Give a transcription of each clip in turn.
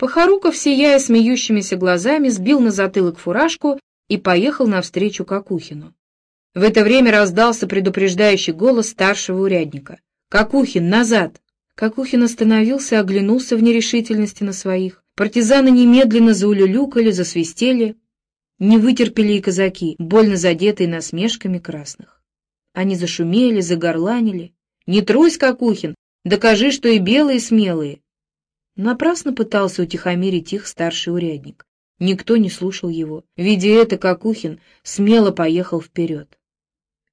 Похоруков, сияя смеющимися глазами, сбил на затылок фуражку и поехал навстречу Кокухину. В это время раздался предупреждающий голос старшего урядника. «Кокухин, назад!» Кокухин остановился оглянулся в нерешительности на своих. Партизаны немедленно заулюлюкали, засвистели. Не вытерпели и казаки, больно задетые насмешками красных. Они зашумели, загорланили. «Не трусь, Кокухин! Докажи, что и белые смелые!» Напрасно пытался утихомирить их старший урядник. Никто не слушал его. Видя это, Кокухин смело поехал вперед.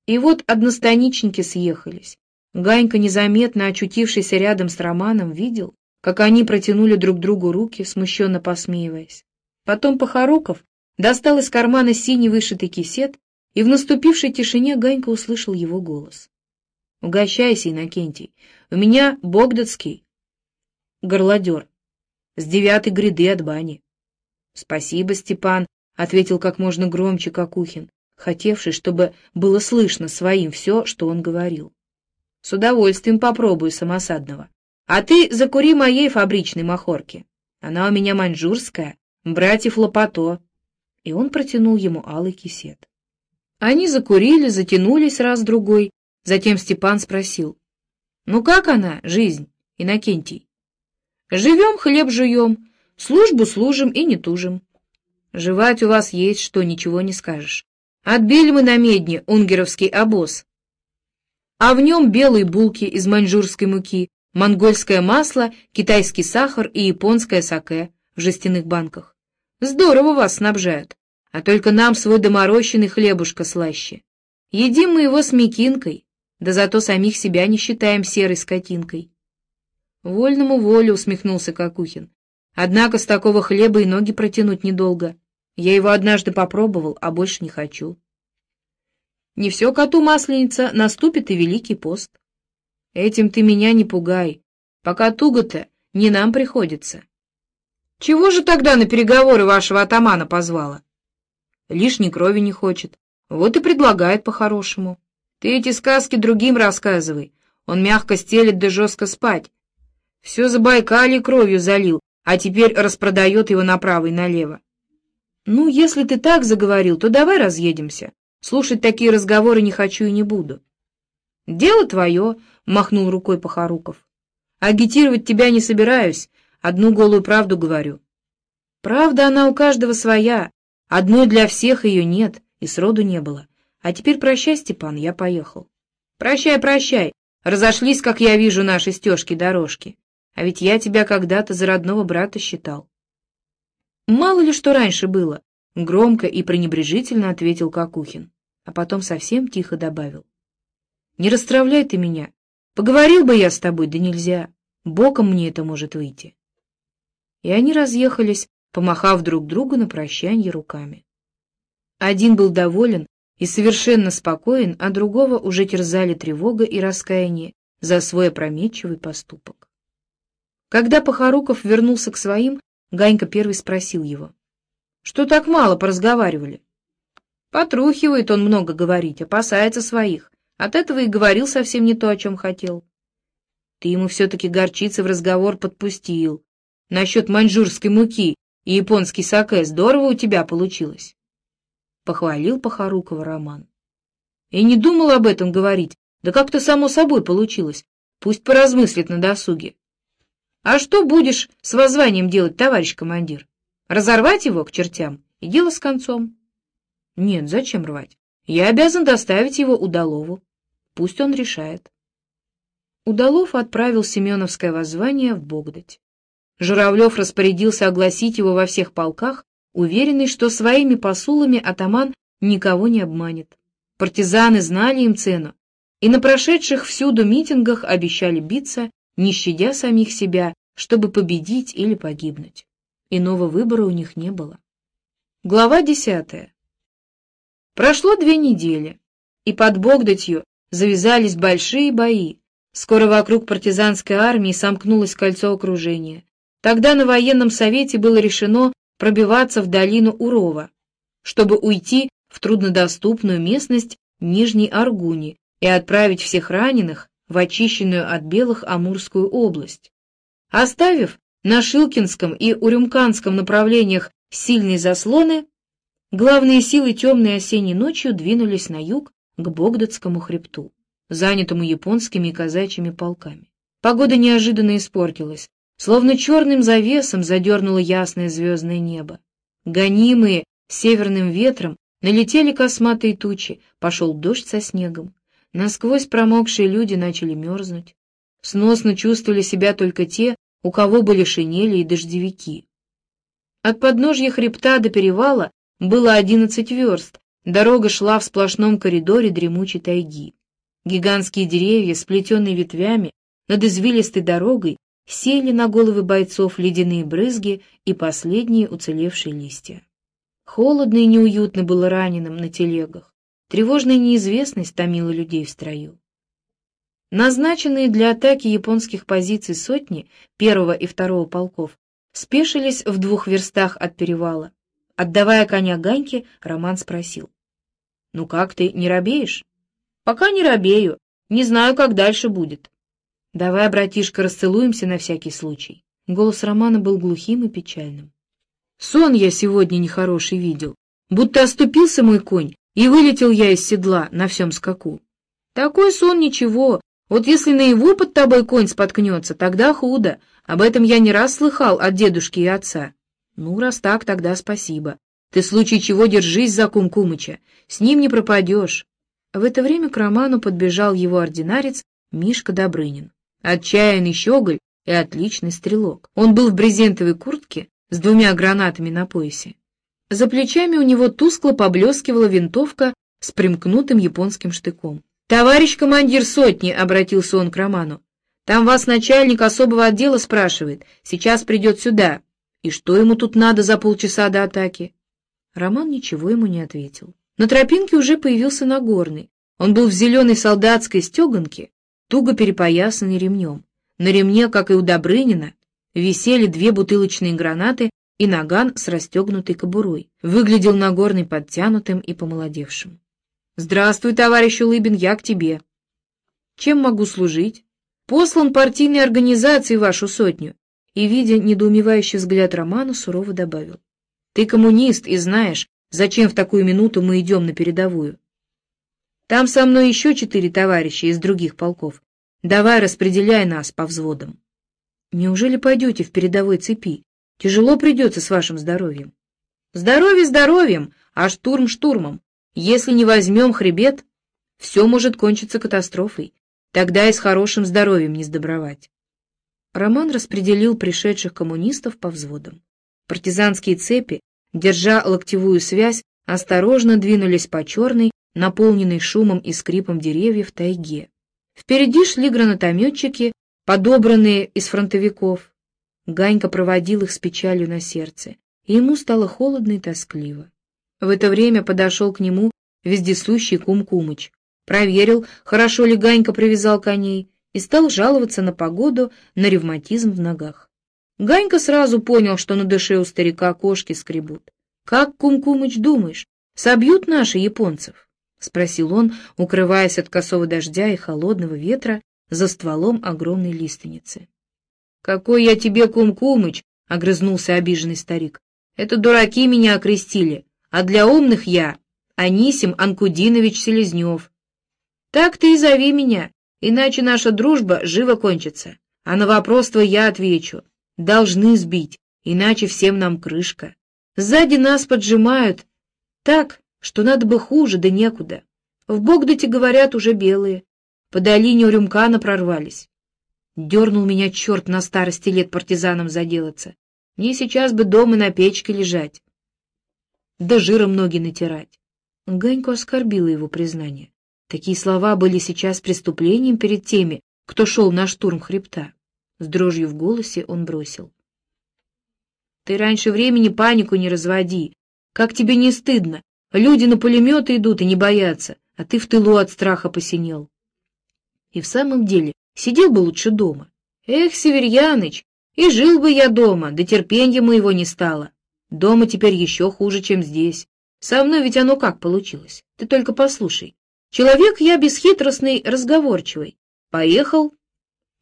И вот одностаничники съехались. Ганька, незаметно очутившийся рядом с Романом, видел, как они протянули друг другу руки, смущенно посмеиваясь. Потом Похоруков достал из кармана синий вышитый кисет, и в наступившей тишине Ганька услышал его голос. — Угощайся, Иннокентий, у меня богдатский горлодер, с девятой гряды от бани. — Спасибо, Степан, — ответил как можно громче Кокухин, хотевший, чтобы было слышно своим все, что он говорил. — С удовольствием попробую самосадного. А ты закури моей фабричной махорки. Она у меня маньчжурская, братьев Лопато. И он протянул ему алый кисет. Они закурили, затянулись раз-другой. Затем Степан спросил. — Ну как она, жизнь, Иннокентий? — Живем, хлеб жуем, службу служим и не тужим. Жевать у вас есть, что ничего не скажешь. Отбили мы на медне унгеровский обоз, а в нем белые булки из маньчжурской муки, монгольское масло, китайский сахар и японское саке в жестяных банках. Здорово вас снабжают, а только нам свой доморощенный хлебушка слаще. Едим мы его с мекинкой, да зато самих себя не считаем серой скотинкой. Вольному волю усмехнулся Кокухин. Однако с такого хлеба и ноги протянуть недолго. Я его однажды попробовал, а больше не хочу. Не все коту масленица, наступит и Великий пост. Этим ты меня не пугай. Пока туго-то не нам приходится. Чего же тогда на переговоры вашего атамана позвала? Лишней крови не хочет. Вот и предлагает по-хорошему. Ты эти сказки другим рассказывай. Он мягко стелет да жестко спать. Все за Байкалье кровью залил, а теперь распродает его направо и налево. Ну, если ты так заговорил, то давай разъедемся. Слушать такие разговоры не хочу и не буду. Дело твое, махнул рукой Похоруков. Агитировать тебя не собираюсь, одну голую правду говорю. Правда, она у каждого своя, одной для всех ее нет и сроду не было. А теперь прощай, Степан, я поехал. Прощай, прощай, разошлись, как я вижу, наши стежки-дорожки. А ведь я тебя когда-то за родного брата считал. Мало ли что раньше было, громко и пренебрежительно ответил Кокухин, а потом совсем тихо добавил. Не расстравляй ты меня, Поговорил бы я с тобой, да нельзя. Боком мне это может выйти. И они разъехались, помахав друг другу на прощанье руками. Один был доволен и совершенно спокоен, а другого уже терзали тревога и раскаяние за свой опрометчивый поступок. Когда Похоруков вернулся к своим, Ганька первый спросил его. — Что так мало поразговаривали? — Потрухивает он много говорить, опасается своих. От этого и говорил совсем не то, о чем хотел. Ты ему все-таки горчицы в разговор подпустил. Насчет маньчжурской муки и японский саке здорово у тебя получилось. Похвалил Похорукова Роман. И не думал об этом говорить, да как-то само собой получилось. Пусть поразмыслит на досуге. А что будешь с воззванием делать, товарищ командир? Разорвать его к чертям и дело с концом? Нет, зачем рвать? Я обязан доставить его Удалову. Пусть он решает. Удалов отправил Семеновское воззвание в Богдать. Журавлев распорядился огласить его во всех полках, уверенный, что своими посулами атаман никого не обманет. Партизаны знали им цену, и на прошедших всюду митингах обещали биться, не щадя самих себя, чтобы победить или погибнуть. Иного выбора у них не было. Глава десятая. Прошло две недели, и под Богдатью завязались большие бои. Скоро вокруг партизанской армии сомкнулось кольцо окружения. Тогда на военном совете было решено пробиваться в долину Урова, чтобы уйти в труднодоступную местность Нижней Аргуни и отправить всех раненых в очищенную от белых Амурскую область, оставив на Шилкинском и Урюмканском направлениях сильные заслоны, главные силы темной осенней ночью двинулись на юг к Богдатскому хребту, занятому японскими и казачьими полками. Погода неожиданно испортилась, словно черным завесом задернуло ясное звездное небо. Гонимые северным ветром налетели косматые тучи, пошел дождь со снегом. Насквозь промокшие люди начали мерзнуть. Сносно чувствовали себя только те, у кого были шинели и дождевики. От подножья хребта до перевала было одиннадцать верст, дорога шла в сплошном коридоре дремучей тайги. Гигантские деревья, сплетенные ветвями, над извилистой дорогой сели на головы бойцов ледяные брызги и последние уцелевшие листья. Холодно и неуютно было раненым на телегах. Тревожная неизвестность томила людей в строю. Назначенные для атаки японских позиций сотни первого и второго полков спешились в двух верстах от перевала. Отдавая коня Ганьке, Роман спросил. — Ну как ты, не робеешь? — Пока не робею. Не знаю, как дальше будет. — Давай, братишка, расцелуемся на всякий случай. Голос Романа был глухим и печальным. — Сон я сегодня нехороший видел. Будто оступился мой конь, и вылетел я из седла на всем скаку. Такой сон ничего, вот если на его под тобой конь споткнется, тогда худо. Об этом я не раз слыхал от дедушки и отца. Ну, раз так, тогда спасибо. Ты в случае чего держись за Кумкумыча, с ним не пропадешь. В это время к Роману подбежал его ординарец Мишка Добрынин. Отчаянный щеголь и отличный стрелок. Он был в брезентовой куртке с двумя гранатами на поясе. За плечами у него тускло поблескивала винтовка с примкнутым японским штыком. «Товарищ командир сотни», — обратился он к Роману, — «там вас начальник особого отдела спрашивает, сейчас придет сюда. И что ему тут надо за полчаса до атаки?» Роман ничего ему не ответил. На тропинке уже появился Нагорный. Он был в зеленой солдатской стеганке, туго перепоясанный ремнем. На ремне, как и у Добрынина, висели две бутылочные гранаты и наган с расстегнутой кобурой. Выглядел Нагорный подтянутым и помолодевшим. «Здравствуй, товарищ Улыбин, я к тебе». «Чем могу служить?» «Послан партийной организации вашу сотню». И, видя недоумевающий взгляд Романа, сурово добавил. «Ты коммунист и знаешь, зачем в такую минуту мы идем на передовую. Там со мной еще четыре товарища из других полков. Давай распределяй нас по взводам». «Неужели пойдете в передовой цепи? Тяжело придется с вашим здоровьем». «Здоровье здоровьем, а штурм штурмом. Если не возьмем хребет, все может кончиться катастрофой. Тогда и с хорошим здоровьем не сдобровать. Роман распределил пришедших коммунистов по взводам. Партизанские цепи, держа локтевую связь, осторожно двинулись по черной, наполненной шумом и скрипом деревьев тайге. Впереди шли гранатометчики, подобранные из фронтовиков. Ганька проводил их с печалью на сердце, и ему стало холодно и тоскливо. В это время подошел к нему вездесущий Кум Кумыч, проверил, хорошо ли Ганька привязал коней, и стал жаловаться на погоду, на ревматизм в ногах. Ганька сразу понял, что на душе у старика кошки скребут. «Как, Кум Кумыч, думаешь, собьют наши японцев?» — спросил он, укрываясь от косого дождя и холодного ветра за стволом огромной лиственницы. «Какой я тебе, Кум Кумыч!» — огрызнулся обиженный старик. «Это дураки меня окрестили а для умных я Анисим Анкудинович Селезнев. Так ты и зови меня, иначе наша дружба живо кончится. А на вопрос твой я отвечу. Должны сбить, иначе всем нам крышка. Сзади нас поджимают так, что надо бы хуже, да некуда. В Богдате, говорят, уже белые. По долине Урюмкана прорвались. Дернул меня черт на старости лет партизаном заделаться. Мне сейчас бы дома на печке лежать да жиром ноги натирать. Ганьку оскорбило его признание. Такие слова были сейчас преступлением перед теми, кто шел на штурм хребта. С дрожью в голосе он бросил. «Ты раньше времени панику не разводи. Как тебе не стыдно? Люди на пулеметы идут и не боятся, а ты в тылу от страха посинел». И в самом деле сидел бы лучше дома. «Эх, Северьяныч, и жил бы я дома, да терпенья моего не стало. Дома теперь еще хуже, чем здесь. Со мной ведь оно как получилось? Ты только послушай. Человек я бесхитростный, разговорчивый. Поехал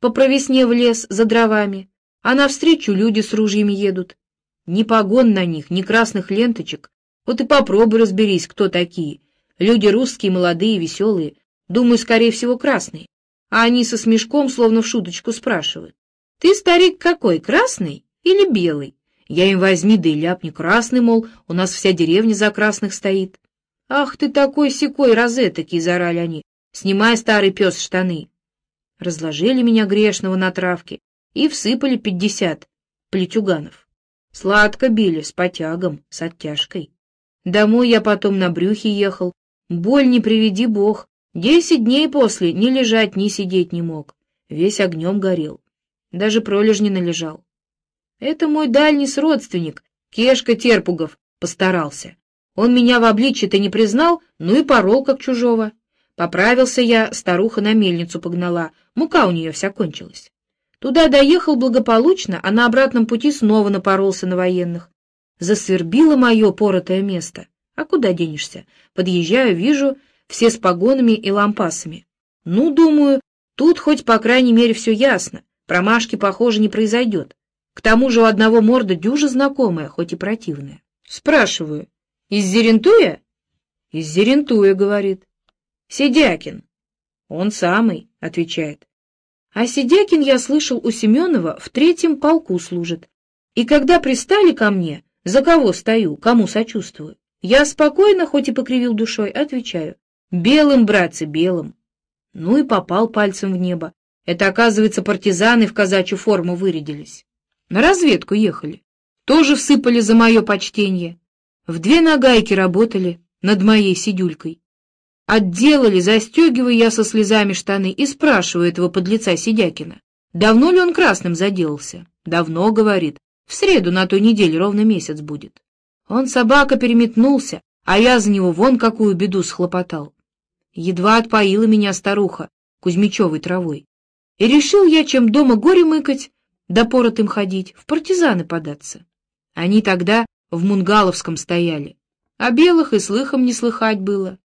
по провесне в лес за дровами, а навстречу люди с ружьями едут. Ни погон на них, ни красных ленточек. Вот и попробуй разберись, кто такие. Люди русские, молодые, веселые. Думаю, скорее всего, красные. А они со смешком, словно в шуточку, спрашивают. Ты, старик, какой, красный или белый? Я им возьми, да и ляпни, красный, мол, у нас вся деревня за красных стоит. Ах ты такой секой розетокий, зарали они. Снимай, старый пес, штаны. Разложили меня грешного на травке и всыпали пятьдесят плетюганов. Сладко били, с потягом, с оттяжкой. Домой я потом на брюхе ехал. Боль не приведи бог. Десять дней после ни лежать, ни сидеть не мог. Весь огнем горел. Даже пролежни належал. Это мой дальний родственник, Кешка Терпугов, постарался. Он меня в обличье-то не признал, ну и порол как чужого. Поправился я, старуха на мельницу погнала, мука у нее вся кончилась. Туда доехал благополучно, а на обратном пути снова напоролся на военных. Засвербило мое поротое место. А куда денешься? Подъезжаю, вижу, все с погонами и лампасами. Ну, думаю, тут хоть по крайней мере все ясно. Промашки, похоже, не произойдет. К тому же у одного морда дюжа знакомая, хоть и противная. Спрашиваю, из Зерентуя? Из Зерентуя, говорит. Сидякин. Он самый, отвечает. А Сидякин, я слышал, у Семенова в третьем полку служит. И когда пристали ко мне, за кого стою, кому сочувствую, я спокойно, хоть и покривил душой, отвечаю. Белым, братцы, белым. Ну и попал пальцем в небо. Это, оказывается, партизаны в казачью форму вырядились. На разведку ехали. Тоже всыпали за мое почтение. В две нагайки работали над моей сидюлькой. Отделали, застегивая я со слезами штаны и спрашиваю этого подлеца Сидякина, давно ли он красным заделался. Давно, говорит, в среду на той неделе ровно месяц будет. Он собака переметнулся, а я за него вон какую беду схлопотал. Едва отпоила меня старуха Кузьмичевой травой. И решил я, чем дома горе мыкать, да поротым ходить, в партизаны податься. Они тогда в Мунгаловском стояли, а белых и слыхом не слыхать было.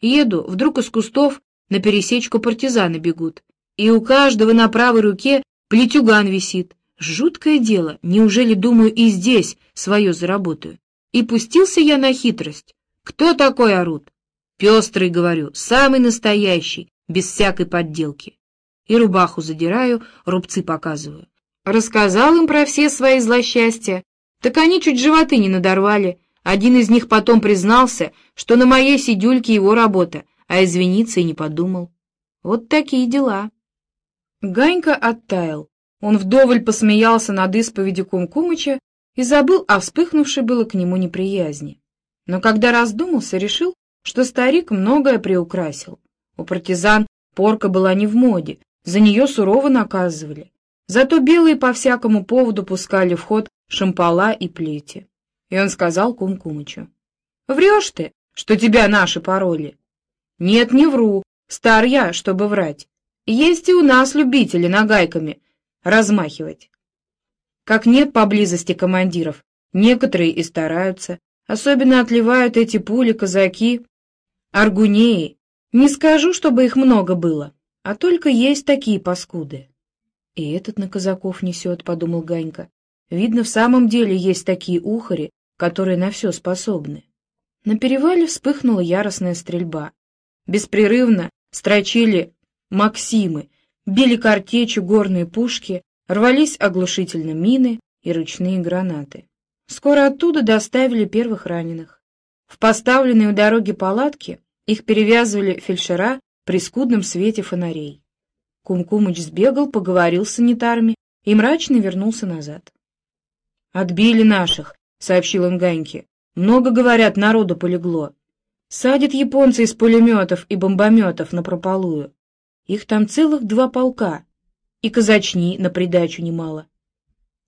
Еду, вдруг из кустов на пересечку партизаны бегут, и у каждого на правой руке плетюган висит. Жуткое дело, неужели, думаю, и здесь свое заработаю? И пустился я на хитрость. Кто такой орут? Пестрый, говорю, самый настоящий, без всякой подделки. И рубаху задираю, рубцы показываю. Рассказал им про все свои злосчастья, так они чуть животы не надорвали, один из них потом признался, что на моей сидюльке его работа, а извиниться и не подумал. Вот такие дела. Ганька оттаял. Он вдоволь посмеялся над исповедью Кумкумыча и забыл о вспыхнувшей было к нему неприязни. Но когда раздумался, решил, что старик многое приукрасил. У партизан порка была не в моде, за нее сурово наказывали. Зато белые по всякому поводу пускали в ход шампала и плети. И он сказал Кум-Кумычу. — Врешь ты, что тебя наши пароли? — Нет, не вру. Стар я, чтобы врать. Есть и у нас любители нагайками размахивать. Как нет поблизости командиров, некоторые и стараются. Особенно отливают эти пули казаки, аргунеи. Не скажу, чтобы их много было, а только есть такие паскуды. — И этот на казаков несет, — подумал Ганька. Видно, в самом деле есть такие ухари, которые на все способны. На перевале вспыхнула яростная стрельба. Беспрерывно строчили «Максимы», били картечью горные пушки, рвались оглушительно мины и ручные гранаты. Скоро оттуда доставили первых раненых. В поставленной у дороги палатке их перевязывали фельдшера при скудном свете фонарей. Кумкумыч сбегал, поговорил с санитарами и мрачно вернулся назад. «Отбили наших», — сообщил он Ганьке. «Много, говорят, народу полегло. Садят японцы из пулеметов и бомбометов на прополую. Их там целых два полка, и казачни на придачу немало».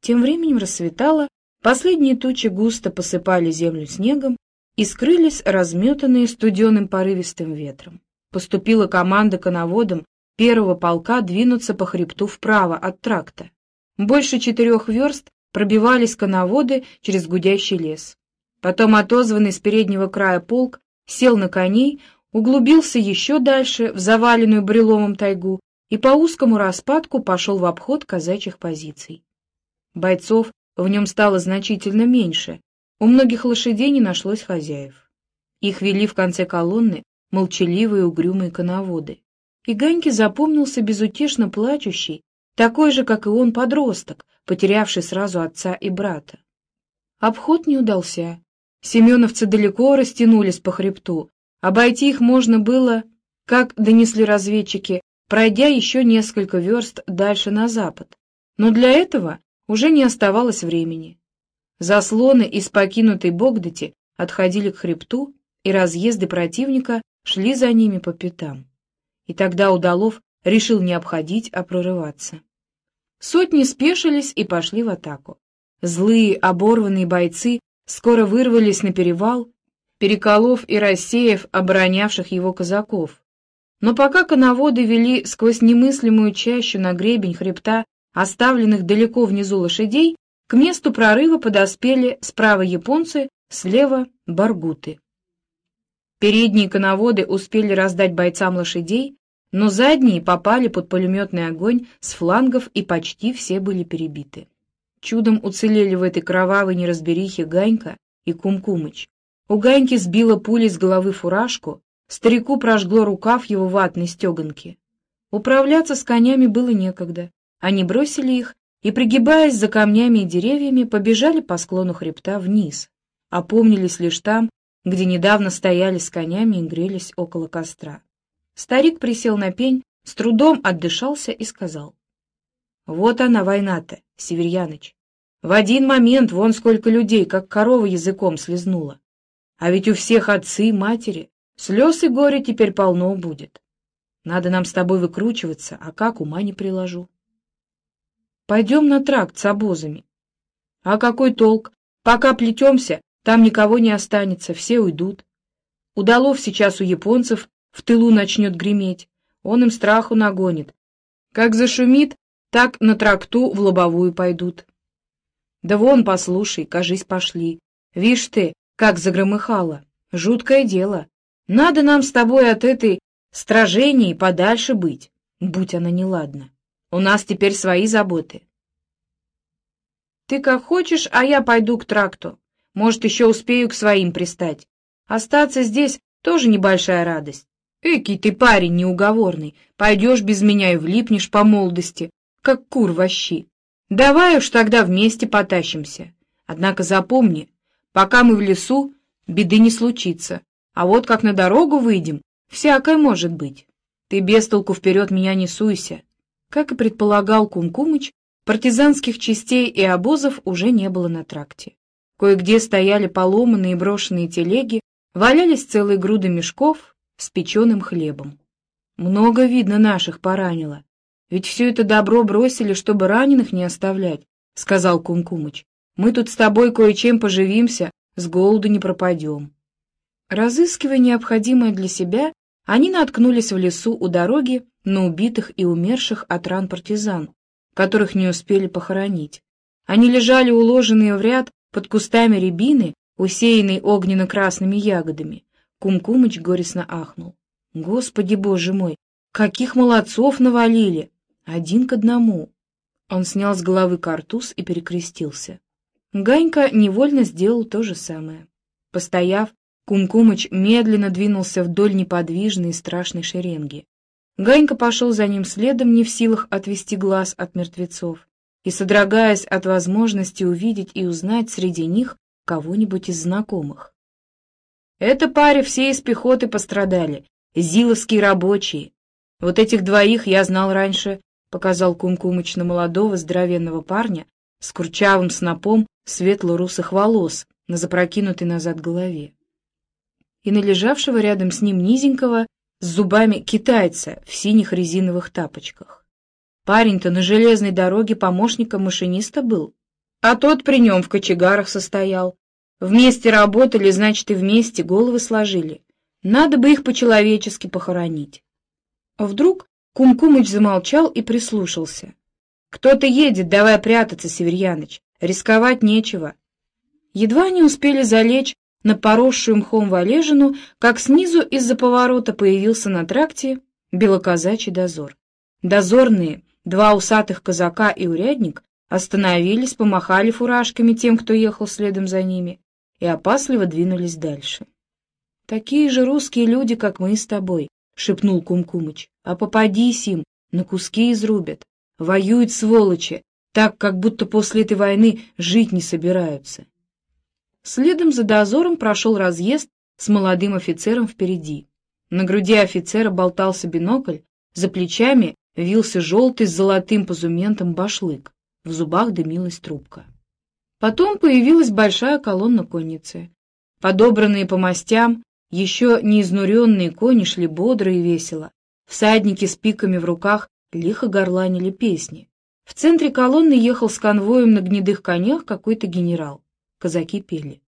Тем временем рассветало, последние тучи густо посыпали землю снегом и скрылись разметанные студеным порывистым ветром. Поступила команда коноводам первого полка двинуться по хребту вправо от тракта. Больше четырех верст пробивались коноводы через гудящий лес. Потом отозванный с переднего края полк сел на коней, углубился еще дальше в заваленную бреломом тайгу и по узкому распадку пошел в обход казачьих позиций. Бойцов в нем стало значительно меньше, у многих лошадей не нашлось хозяев. Их вели в конце колонны молчаливые угрюмые коноводы. И Ганьке запомнился безутешно плачущий, такой же, как и он, подросток, потерявший сразу отца и брата. Обход не удался. Семеновцы далеко растянулись по хребту. Обойти их можно было, как донесли разведчики, пройдя еще несколько верст дальше на запад. Но для этого уже не оставалось времени. Заслоны из покинутой Богдати отходили к хребту, и разъезды противника шли за ними по пятам. И тогда Удалов решил не обходить, а прорываться. Сотни спешились и пошли в атаку. Злые, оборванные бойцы скоро вырвались на перевал, переколов и рассеяв оборонявших его казаков. Но пока коноводы вели сквозь немыслимую чащу на гребень хребта оставленных далеко внизу лошадей, к месту прорыва подоспели справа японцы, слева — баргуты. Передние коноводы успели раздать бойцам лошадей, но задние попали под пулеметный огонь с флангов и почти все были перебиты. Чудом уцелели в этой кровавой неразберихе Ганька и Кумкумыч. У Ганьки сбила пулей с головы фуражку, старику прожгло рукав его ватной стеганки. Управляться с конями было некогда. Они бросили их и, пригибаясь за камнями и деревьями, побежали по склону хребта вниз. Опомнились лишь там, где недавно стояли с конями и грелись около костра. Старик присел на пень, с трудом отдышался и сказал. «Вот она, война-то, Северьяныч. В один момент вон сколько людей, как корова языком слезнула. А ведь у всех отцы, матери, слез и горя теперь полно будет. Надо нам с тобой выкручиваться, а как ума не приложу. Пойдем на тракт с обозами. А какой толк? Пока плетемся, там никого не останется, все уйдут. Удалов сейчас у японцев в тылу начнет греметь, он им страху нагонит. Как зашумит, так на тракту в лобовую пойдут. Да вон, послушай, кажись, пошли. Вишь ты, как загромыхало. Жуткое дело. Надо нам с тобой от этой стражении подальше быть, будь она неладна. У нас теперь свои заботы. Ты как хочешь, а я пойду к тракту. Может, еще успею к своим пристать. Остаться здесь тоже небольшая радость. Экий ты парень неуговорный. Пойдешь без меня и влипнешь по молодости, как кур во. Давай уж тогда вместе потащимся. Однако запомни, пока мы в лесу, беды не случится. А вот как на дорогу выйдем, всякое может быть. Ты без толку вперед меня не суйся. Как и предполагал Кумкумыч, партизанских частей и обозов уже не было на тракте. Кое-где стояли поломанные и брошенные телеги, валялись целые груды мешков с печеным хлебом. Много, видно, наших поранило. Ведь все это добро бросили, чтобы раненых не оставлять, — сказал Кумкумыч. Мы тут с тобой кое-чем поживимся, с голоду не пропадем. Разыскивая необходимое для себя, они наткнулись в лесу у дороги на убитых и умерших от ран партизан, которых не успели похоронить. Они лежали уложенные в ряд под кустами рябины, усеянной огненно-красными ягодами. Кумкумыч горестно ахнул. «Господи, боже мой, каких молодцов навалили! Один к одному!» Он снял с головы картуз и перекрестился. Ганька невольно сделал то же самое. Постояв, Кумкумыч медленно двинулся вдоль неподвижной и страшной шеренги. Ганька пошел за ним следом, не в силах отвести глаз от мертвецов, и содрогаясь от возможности увидеть и узнать среди них кого-нибудь из знакомых. «Это паре все из пехоты пострадали, зиловские рабочие. Вот этих двоих я знал раньше», — показал Кумкумыч на молодого здоровенного парня с курчавым снопом светло-русых волос на запрокинутой назад голове и на лежавшего рядом с ним низенького с зубами китайца в синих резиновых тапочках. Парень-то на железной дороге помощником машиниста был, а тот при нем в кочегарах состоял. Вместе работали, значит, и вместе головы сложили. Надо бы их по-человечески похоронить. Вдруг Кумкумыч замолчал и прислушался. «Кто-то едет, давай прятаться, Северьяныч, рисковать нечего». Едва они успели залечь на поросшую мхом валежину, как снизу из-за поворота появился на тракте белоказачий дозор. Дозорные, два усатых казака и урядник, остановились, помахали фуражками тем, кто ехал следом за ними, и опасливо двинулись дальше. «Такие же русские люди, как мы с тобой», — шепнул Кумкумыч, — «а попадись им, на куски изрубят. Воюют сволочи, так, как будто после этой войны жить не собираются». Следом за дозором прошел разъезд с молодым офицером впереди. На груди офицера болтался бинокль, за плечами вился желтый с золотым позументом башлык, в зубах дымилась трубка. Потом появилась большая колонна конницы. Подобранные по мастям, еще не изнуренные кони шли бодро и весело. Всадники с пиками в руках лихо горланили песни. В центре колонны ехал с конвоем на гнедых конях какой-то генерал. Казаки пели.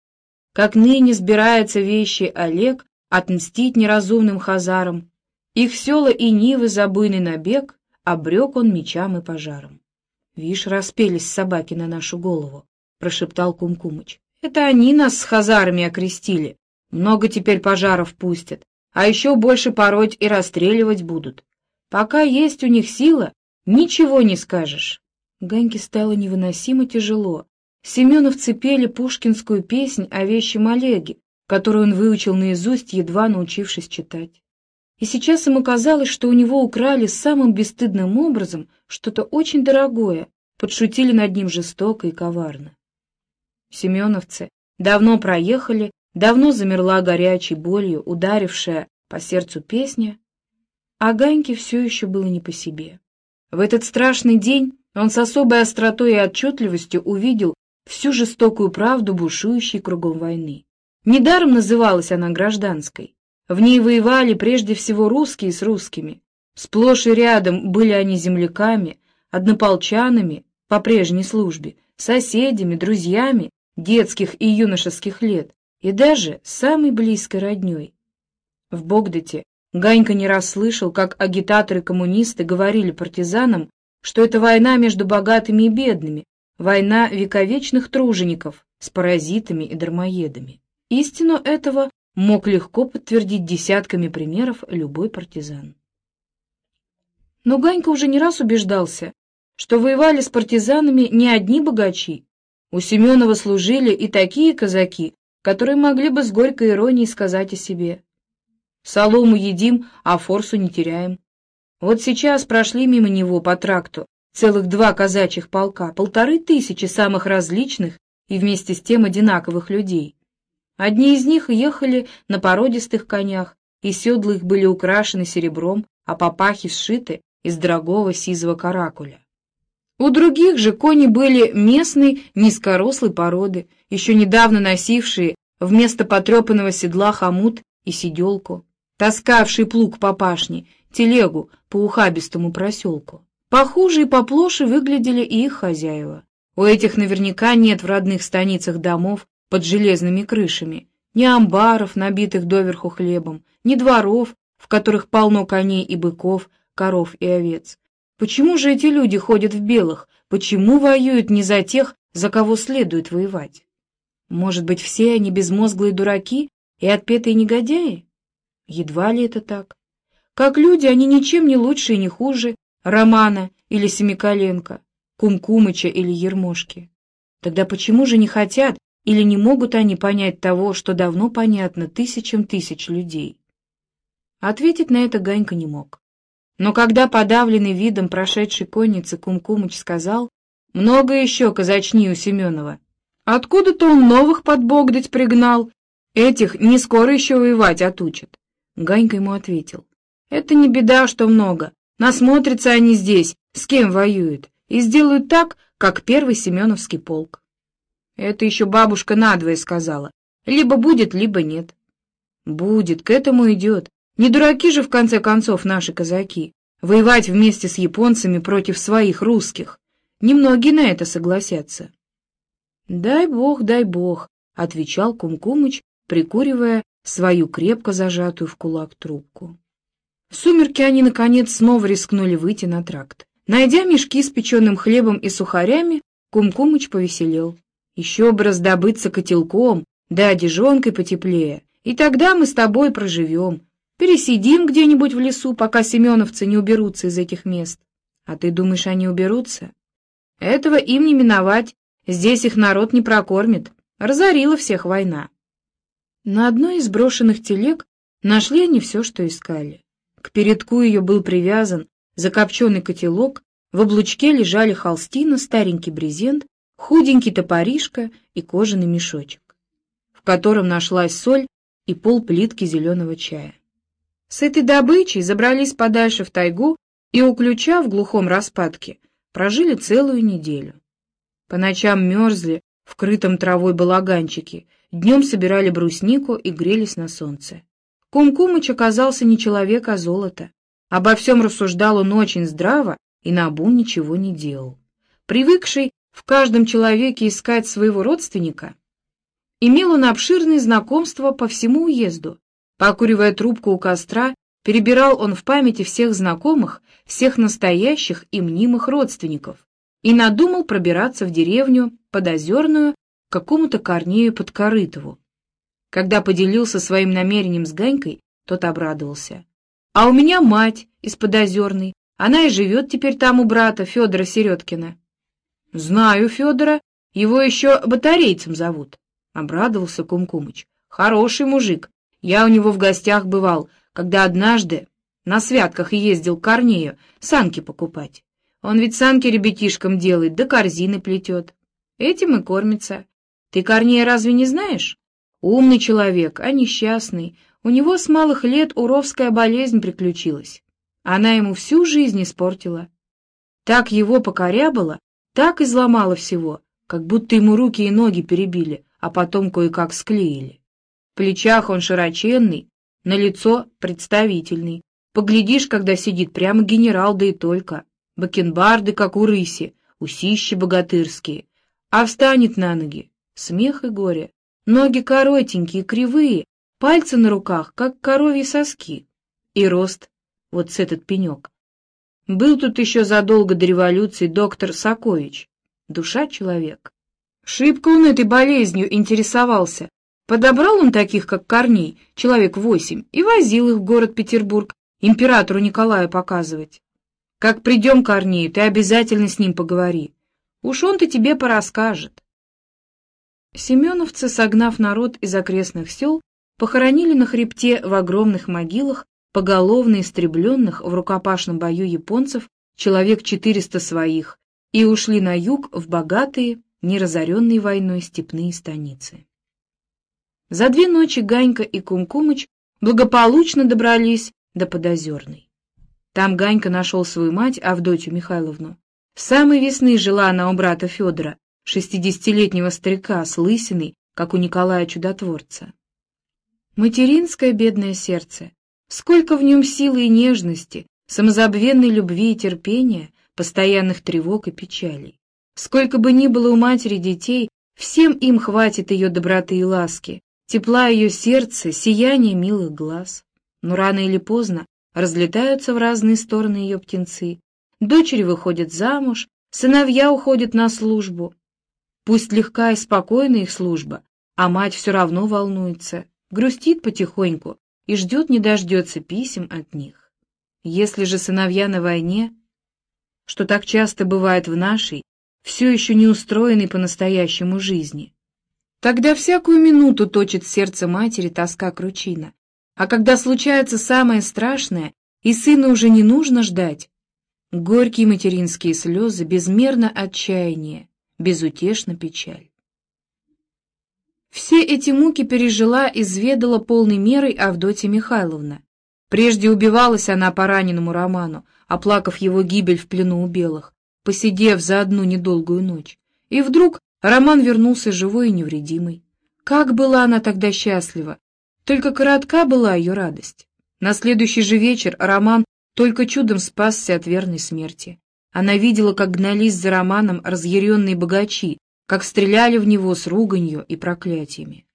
Как ныне сбирается вещи Олег отмстить неразумным хазарам. Их села и нивы за буйный набег обрек он мечам и пожаром. «Вишь, распелись собаки на нашу голову», — прошептал Кумкумыч. «Это они нас с хазарами окрестили. Много теперь пожаров пустят, а еще больше пороть и расстреливать будут. Пока есть у них сила, ничего не скажешь». Ганьке стало невыносимо тяжело. Семеновцы пели пушкинскую песнь о вещем Олеге, которую он выучил наизусть, едва научившись читать. И сейчас ему казалось, что у него украли самым бесстыдным образом что-то очень дорогое, подшутили над ним жестоко и коварно. Семеновцы давно проехали, давно замерла горячей болью, ударившая по сердцу песня, а Ганьке все еще было не по себе. В этот страшный день он с особой остротой и отчетливостью увидел всю жестокую правду бушующей кругом войны. Недаром называлась она гражданской. В ней воевали прежде всего русские с русскими. Сплошь и рядом были они земляками, однополчанами по прежней службе, соседями, друзьями детских и юношеских лет, и даже самой близкой родней. В Богдате Ганька не раз слышал, как агитаторы-коммунисты говорили партизанам, что это война между богатыми и бедными, война вековечных тружеников с паразитами и дармоедами. Истину этого мог легко подтвердить десятками примеров любой партизан. Но Ганька уже не раз убеждался, что воевали с партизанами не одни богачи. У Семенова служили и такие казаки, которые могли бы с горькой иронией сказать о себе. «Солому едим, а форсу не теряем». Вот сейчас прошли мимо него по тракту целых два казачьих полка, полторы тысячи самых различных и вместе с тем одинаковых людей. Одни из них ехали на породистых конях, и седла их были украшены серебром, а попахи сшиты из дорогого сизого каракуля. У других же кони были местной низкорослой породы, еще недавно носившие вместо потрепанного седла хомут и сиделку, таскавшие плуг по пашне, телегу по ухабистому проселку. Похуже и поплоше выглядели и их хозяева. У этих наверняка нет в родных станицах домов, под железными крышами, ни амбаров, набитых доверху хлебом, ни дворов, в которых полно коней и быков, коров и овец. Почему же эти люди ходят в белых? Почему воюют не за тех, за кого следует воевать? Может быть, все они безмозглые дураки и отпетые негодяи? Едва ли это так. Как люди, они ничем не лучше и не хуже Романа или Семиколенко, Кумкумыча или Ермошки. Тогда почему же не хотят, или не могут они понять того, что давно понятно тысячам тысяч людей? Ответить на это Ганька не мог. Но когда подавленный видом прошедшей конницы Кумкумыч сказал, «Много еще казачни у Семенова. Откуда-то он новых под Богдать пригнал. Этих не скоро еще воевать отучат». Ганька ему ответил, «Это не беда, что много. Насмотрятся они здесь, с кем воюют, и сделают так, как первый Семеновский полк». Это еще бабушка надвое сказала. Либо будет, либо нет. Будет, к этому идет. Не дураки же, в конце концов, наши казаки. Воевать вместе с японцами против своих русских. Немногие на это согласятся. «Дай бог, дай бог», — отвечал Кумкумыч, прикуривая свою крепко зажатую в кулак трубку. В сумерки они, наконец, снова рискнули выйти на тракт. Найдя мешки с печеным хлебом и сухарями, Кумкумыч повеселел. Еще бы раздобыться котелком, да одежонкой потеплее, и тогда мы с тобой проживем. Пересидим где-нибудь в лесу, пока семеновцы не уберутся из этих мест. А ты думаешь, они уберутся? Этого им не миновать, здесь их народ не прокормит. Разорила всех война. На одной из брошенных телег нашли они все, что искали. К передку ее был привязан закопченный котелок, в облучке лежали холстина, старенький брезент, худенький топоришка и кожаный мешочек, в котором нашлась соль и пол плитки зеленого чая. С этой добычей забрались подальше в тайгу и у ключа в глухом распадке прожили целую неделю. По ночам мерзли в крытом травой балаганчике, днем собирали бруснику и грелись на солнце. Кумкумыч оказался не человек, а золото. Обо всем рассуждал он очень здраво и на обум ничего не делал. Привыкший в каждом человеке искать своего родственника, имел он обширные знакомства по всему уезду. Покуривая трубку у костра, перебирал он в памяти всех знакомых, всех настоящих и мнимых родственников, и надумал пробираться в деревню Подозерную к какому-то Корнею Подкорытову. Когда поделился своим намерением с Ганькой, тот обрадовался. «А у меня мать из Подозерной, она и живет теперь там у брата Федора Середкина». «Знаю Федора, его еще батарейцем зовут», — обрадовался Кумкумыч. «Хороший мужик. Я у него в гостях бывал, когда однажды на святках ездил к Корнею санки покупать. Он ведь санки ребятишкам делает, да корзины плетет. Этим и кормится. Ты Корнея разве не знаешь? Умный человек, а несчастный. У него с малых лет уровская болезнь приключилась. Она ему всю жизнь испортила. Так его покорябала, так изломала всего, как будто ему руки и ноги перебили, а потом кое-как склеили. В плечах он широченный, на лицо представительный. Поглядишь, когда сидит, прямо генерал, да и только. Бакенбарды, как у рыси, усищи богатырские. А встанет на ноги, смех и горе. Ноги коротенькие, кривые, пальцы на руках, как коровьи соски. И рост, вот с этот пенек. Был тут еще задолго до революции доктор Сакович. Душа человек. Шибко он этой болезнью интересовался. Подобрал он таких, как Корней, человек восемь, и возил их в город Петербург императору Николаю показывать. Как придем к Корнею, ты обязательно с ним поговори. Уж он-то тебе порасскажет. Семеновцы, согнав народ из окрестных сел, похоронили на хребте в огромных могилах поголовно истребленных в рукопашном бою японцев человек 400 своих и ушли на юг в богатые, неразоренные войной степные станицы. За две ночи Ганька и Кумкумыч благополучно добрались до Подозерной. Там Ганька нашел свою мать, Авдотью Михайловну. С самой весны жила она у брата Федора, шестидесятилетнего старика с лысиной, как у Николая Чудотворца. Материнское бедное сердце, Сколько в нем силы и нежности, самозабвенной любви и терпения, постоянных тревог и печалей. Сколько бы ни было у матери детей, всем им хватит ее доброты и ласки, тепла ее сердца, сияния милых глаз. Но рано или поздно разлетаются в разные стороны ее птенцы. Дочери выходят замуж, сыновья уходят на службу. Пусть легка и спокойна их служба, а мать все равно волнуется, грустит потихоньку, и ждет не дождется писем от них. Если же сыновья на войне, что так часто бывает в нашей, все еще не устроенной по-настоящему жизни, тогда всякую минуту точит сердце матери тоска кручина, а когда случается самое страшное, и сына уже не нужно ждать, горькие материнские слезы, безмерно отчаяние, безутешно печаль. Все эти муки пережила и изведала полной мерой Авдотья Михайловна. Прежде убивалась она по раненому Роману, оплакав его гибель в плену у белых, посидев за одну недолгую ночь. И вдруг Роман вернулся живой и невредимый. Как была она тогда счастлива! Только коротка была ее радость. На следующий же вечер Роман только чудом спасся от верной смерти. Она видела, как гнались за Романом разъяренные богачи, как стреляли в него с руганью и проклятиями.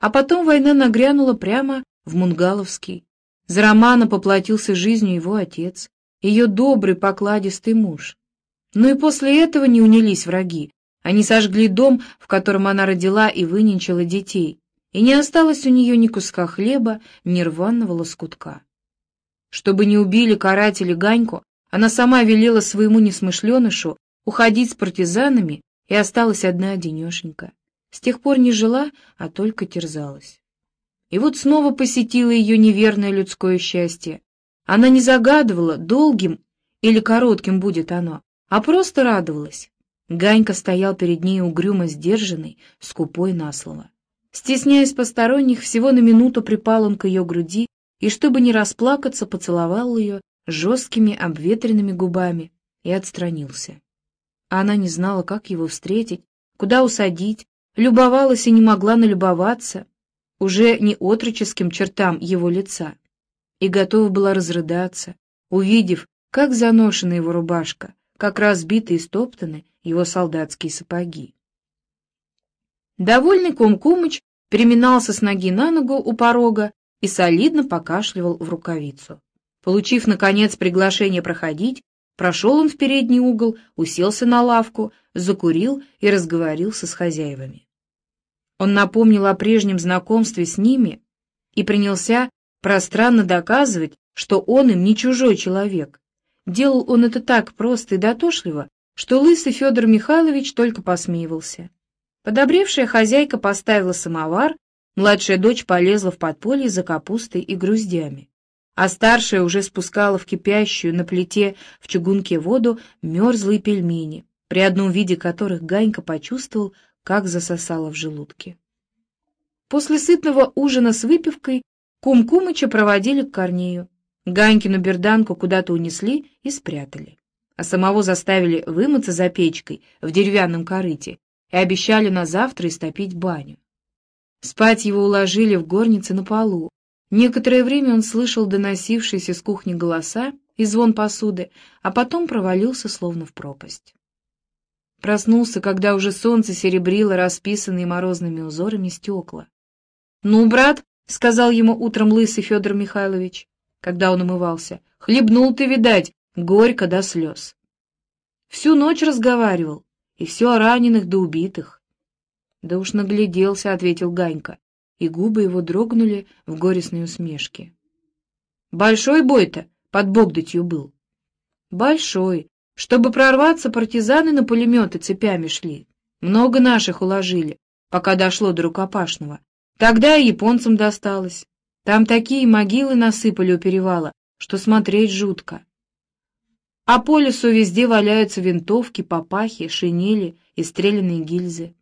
А потом война нагрянула прямо в Мунгаловский. За Романа поплатился жизнью его отец, ее добрый покладистый муж. Но и после этого не унялись враги. Они сожгли дом, в котором она родила и выненчила детей, и не осталось у нее ни куска хлеба, ни рваного лоскутка. Чтобы не убили каратели Ганьку, она сама велела своему несмышленышу уходить с партизанами, и осталась одна одинешенька. С тех пор не жила, а только терзалась. И вот снова посетило ее неверное людское счастье. Она не загадывала, долгим или коротким будет оно, а просто радовалась. Ганька стоял перед ней угрюмо сдержанный, скупой на слово. Стесняясь посторонних, всего на минуту припал он к ее груди и, чтобы не расплакаться, поцеловал ее жесткими обветренными губами и отстранился. Она не знала, как его встретить, куда усадить, любовалась и не могла налюбоваться, уже не отроческим чертам его лица, и готова была разрыдаться, увидев, как заношена его рубашка, как разбиты и стоптаны его солдатские сапоги. Довольный Комкумыч переминался с ноги на ногу у порога и солидно покашливал в рукавицу. Получив, наконец, приглашение проходить, прошел он в передний угол, уселся на лавку, закурил и разговорился с хозяевами. Он напомнил о прежнем знакомстве с ними и принялся пространно доказывать, что он им не чужой человек. Делал он это так просто и дотошливо, что лысый Федор Михайлович только посмеивался. Подобревшая хозяйка поставила самовар, младшая дочь полезла в подполье за капустой и груздями, а старшая уже спускала в кипящую на плите в чугунке воду мерзлые пельмени, при одном виде которых Ганька почувствовал, как засосало в желудке. После сытного ужина с выпивкой Кум Кумыча проводили к Корнею. Ганькину берданку куда-то унесли и спрятали, а самого заставили вымыться за печкой в деревянном корыте и обещали на завтра истопить баню. Спать его уложили в горнице на полу. Некоторое время он слышал доносившиеся с кухни голоса и звон посуды, а потом провалился словно в пропасть. Проснулся, когда уже солнце серебрило расписанные морозными узорами стекла. — Ну, брат, — сказал ему утром лысый Федор Михайлович, когда он умывался, — хлебнул ты, видать, горько до слез. Всю ночь разговаривал, и все о раненых да убитых. — Да уж нагляделся, — ответил Ганька, и губы его дрогнули в горестной усмешке. — Большой бой-то под Богдатью был. — Большой, чтобы прорваться, партизаны на пулеметы цепями шли. Много наших уложили, пока дошло до рукопашного. Тогда и японцам досталось. Там такие могилы насыпали у перевала, что смотреть жутко. А по лесу везде валяются винтовки, папахи, шинели и стрелянные гильзы.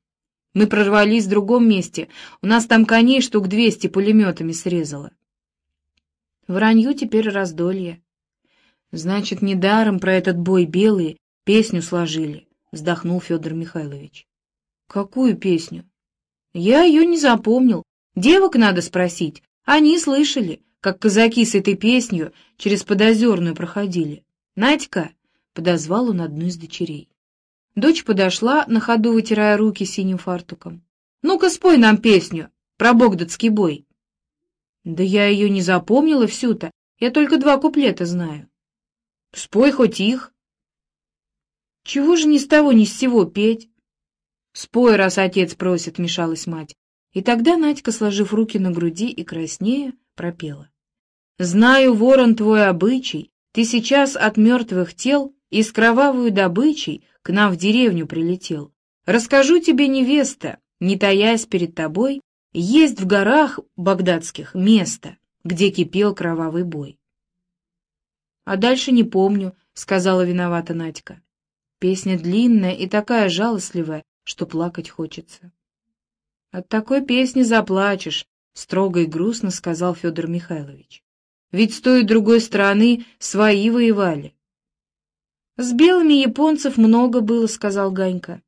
Мы прорвались в другом месте, у нас там коней штук двести пулеметами срезало. Вранью теперь раздолье. Значит, недаром про этот бой белые песню сложили, вздохнул Федор Михайлович. Какую песню? Я ее не запомнил. Девок надо спросить. Они слышали, как казаки с этой песнью через Подозерную проходили. Надька, подозвал он одну из дочерей. Дочь подошла, на ходу вытирая руки синим фартуком. «Ну-ка, спой нам песню про богдатский бой». «Да я ее не запомнила всю-то, я только два куплета знаю». Спой хоть их. Чего же ни с того ни с сего петь? Спой, раз отец просит, мешалась мать. И тогда Надька, сложив руки на груди и краснея, пропела. Знаю, ворон твой обычай, ты сейчас от мертвых тел и с кровавую добычей к нам в деревню прилетел. Расскажу тебе, невеста, не таясь перед тобой, есть в горах багдадских место, где кипел кровавый бой. А дальше не помню, — сказала виновата Надька. Песня длинная и такая жалостливая, что плакать хочется. От такой песни заплачешь, — строго и грустно сказал Федор Михайлович. Ведь с той и другой стороны свои воевали. С белыми японцев много было, — сказал Ганька.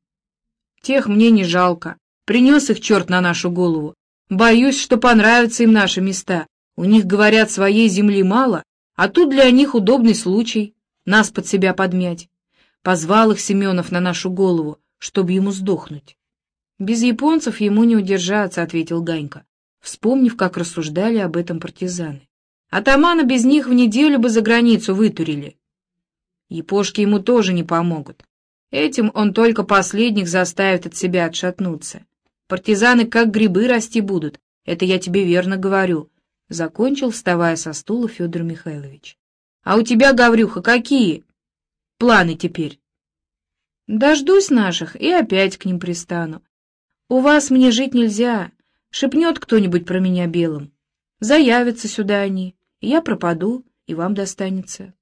Тех мне не жалко. Принес их черт на нашу голову. Боюсь, что понравятся им наши места. У них, говорят, своей земли мало, а тут для них удобный случай нас под себя подмять. Позвал их Семенов на нашу голову, чтобы ему сдохнуть. Без японцев ему не удержаться, — ответил Ганька, вспомнив, как рассуждали об этом партизаны. Атамана без них в неделю бы за границу вытурили. Япошки ему тоже не помогут. Этим он только последних заставит от себя отшатнуться. Партизаны как грибы расти будут, это я тебе верно говорю, Закончил, вставая со стула Федор Михайлович. — А у тебя, Гаврюха, какие планы теперь? — Дождусь наших и опять к ним пристану. У вас мне жить нельзя. Шепнет кто-нибудь про меня белым. Заявятся сюда они, я пропаду, и вам достанется.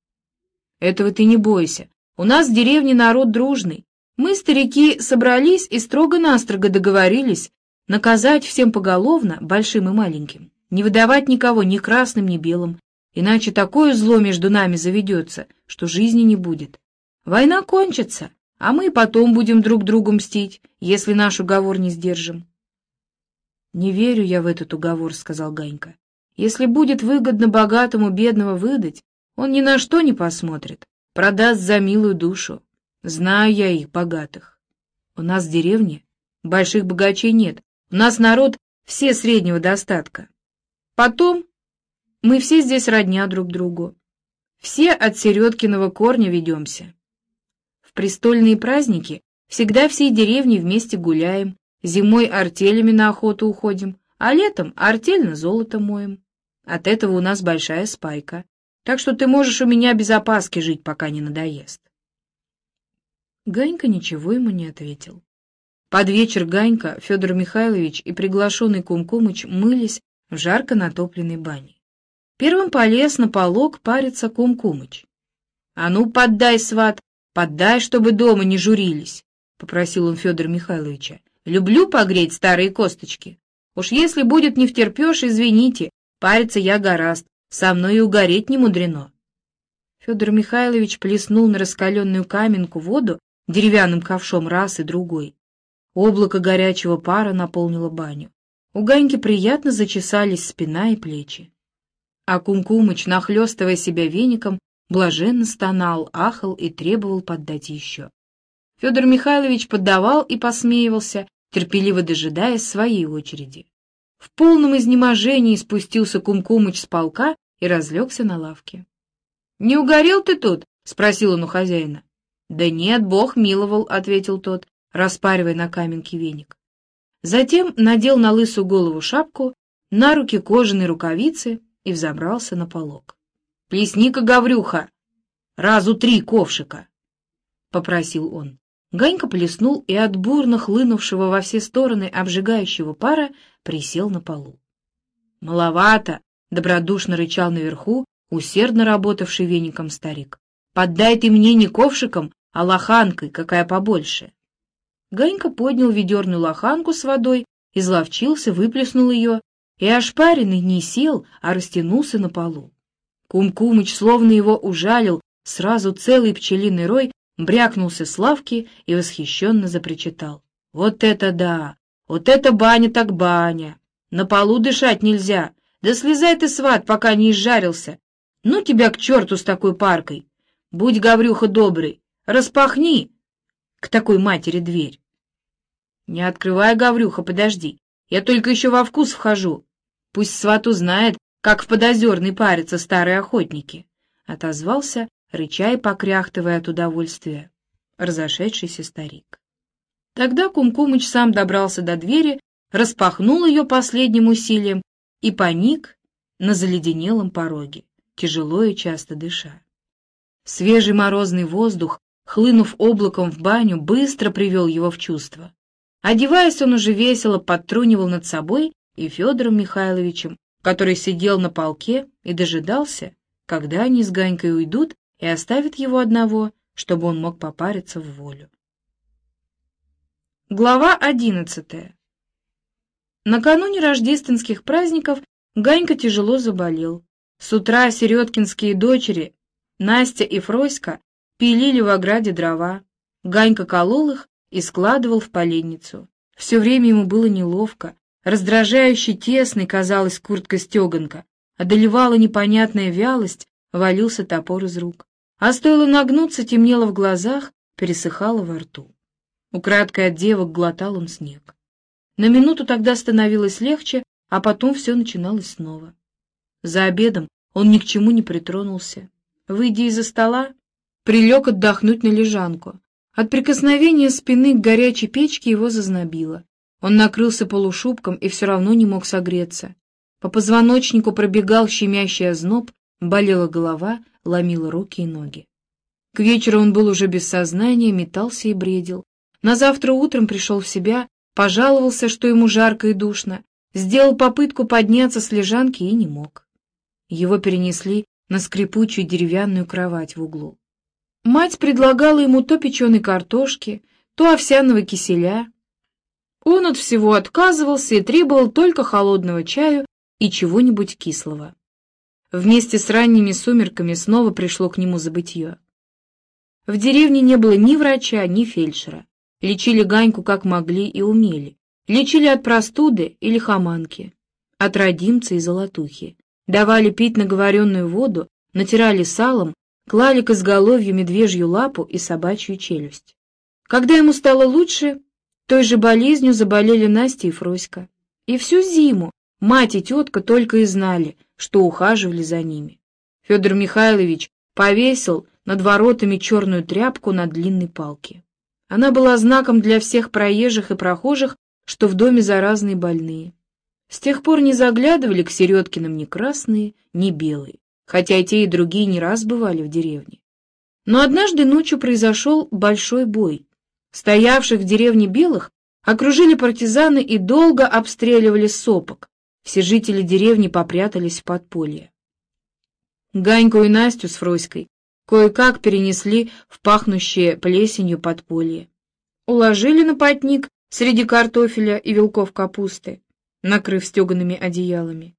Этого ты не бойся. У нас в деревне народ дружный. Мы, старики, собрались и строго-настрого договорились наказать всем поголовно, большим и маленьким, не выдавать никого ни красным, ни белым, иначе такое зло между нами заведется, что жизни не будет. Война кончится, а мы потом будем друг другу мстить, если наш уговор не сдержим. — Не верю я в этот уговор, — сказал Ганька. — Если будет выгодно богатому бедного выдать, он ни на что не посмотрит, продаст за милую душу. Знаю я их, богатых. У нас в деревне больших богачей нет, у нас народ все среднего достатка. Потом мы все здесь родня друг другу. Все от Середкиного корня ведемся. В престольные праздники всегда всей деревни вместе гуляем, зимой артелями на охоту уходим, а летом артель на золото моем. От этого у нас большая спайка, так что ты можешь у меня без опаски жить, пока не надоест. Ганька ничего ему не ответил. Под вечер Ганька, Федор Михайлович и приглашенный Кумкумыч мылись в жарко натопленной бане. Первым полез на полог париться Кумкумыч. — А ну, поддай, сват, поддай, чтобы дома не журились, — попросил он Федора Михайловича. — Люблю погреть старые косточки. Уж если будет не втерпешь, извините, париться я гораст, со мной и угореть не мудрено. Федор Михайлович плеснул на раскаленную каменку воду деревянным ковшом раз и другой. Облако горячего пара наполнило баню. У Ганьки приятно зачесались спина и плечи. А Кумкумыч, нахлестывая себя веником, блаженно стонал, ахал и требовал поддать еще. Федор Михайлович поддавал и посмеивался, терпеливо дожидаясь своей очереди. В полном изнеможении спустился Кумкумыч с полка и разлегся на лавке. — Не угорел ты тут? — спросил он у хозяина. — Да нет, Бог миловал, — ответил тот распаривая на каменке веник. Затем надел на лысую голову шапку, на руки кожаные рукавицы и взобрался на полог. — Плесни-ка, Гаврюха! Разу три ковшика! — попросил он. Ганька плеснул и от бурно хлынувшего во все стороны обжигающего пара присел на полу. — Маловато! — добродушно рычал наверху, усердно работавший веником старик. — Поддай ты мне не ковшиком, а лоханкой, какая побольше. Ганька поднял ведерную лоханку с водой, изловчился, выплеснул ее, и ошпаренный не сел, а растянулся на полу. Кум-Кумыч, словно его ужалил, сразу целый пчелиный рой брякнулся с лавки и восхищенно запричитал. «Вот это да! Вот это баня так баня! На полу дышать нельзя! Да слезай ты, сват, пока не изжарился! Ну тебя к черту с такой паркой! Будь, Гаврюха, добрый, распахни к такой матери дверь. Не открывай, Гаврюха, подожди. Я только еще во вкус вхожу. Пусть сват узнает, как в подозерной парятся старые охотники. Отозвался, рыча и покряхтывая от удовольствия, разошедшийся старик. Тогда Кумкумыч сам добрался до двери, распахнул ее последним усилием и паник на заледенелом пороге, тяжело и часто дыша. Свежий морозный воздух хлынув облаком в баню, быстро привел его в чувство. Одеваясь, он уже весело подтрунивал над собой и Федором Михайловичем, который сидел на полке и дожидался, когда они с Ганькой уйдут и оставят его одного, чтобы он мог попариться в волю. Глава одиннадцатая Накануне рождественских праздников Ганька тяжело заболел. С утра середкинские дочери, Настя и Фроська, пилили в ограде дрова. Ганька колол их и складывал в поленницу. Все время ему было неловко, раздражающе тесной казалась куртка-стеганка, одолевала непонятная вялость, валился топор из рук. А стоило нагнуться, темнело в глазах, пересыхало во рту. Украдкой от девок глотал он снег. На минуту тогда становилось легче, а потом все начиналось снова. За обедом он ни к чему не притронулся. Выйдя из-за стола, прилег отдохнуть на лежанку. От прикосновения спины к горячей печке его зазнобило. Он накрылся полушубком и все равно не мог согреться. По позвоночнику пробегал щемящий озноб, болела голова, ломила руки и ноги. К вечеру он был уже без сознания, метался и бредил. На завтра утром пришел в себя, пожаловался, что ему жарко и душно, сделал попытку подняться с лежанки и не мог. Его перенесли на скрипучую деревянную кровать в углу. Мать предлагала ему то печеной картошки, то овсяного киселя. Он от всего отказывался и требовал только холодного чаю и чего-нибудь кислого. Вместе с ранними сумерками снова пришло к нему забытье. В деревне не было ни врача, ни фельдшера. Лечили Ганьку как могли и умели. Лечили от простуды и лихоманки, от родимца и золотухи. Давали пить наговоренную воду, натирали салом, клали к изголовью медвежью лапу и собачью челюсть. Когда ему стало лучше, той же болезнью заболели Настя и Фроська. И всю зиму мать и тетка только и знали, что ухаживали за ними. Федор Михайлович повесил над воротами черную тряпку на длинной палке. Она была знаком для всех проезжих и прохожих, что в доме заразные больные. С тех пор не заглядывали к Середкиным ни красные, ни белые, хотя и те, и другие не раз бывали в деревне. Но однажды ночью произошел большой бой. Стоявших в деревне белых окружили партизаны и долго обстреливали сопок. Все жители деревни попрятались в подполье. Ганьку и Настю с Фроськой кое-как перенесли в пахнущее плесенью подполье. Уложили на потник среди картофеля и вилков капусты, накрыв стеганными одеялами.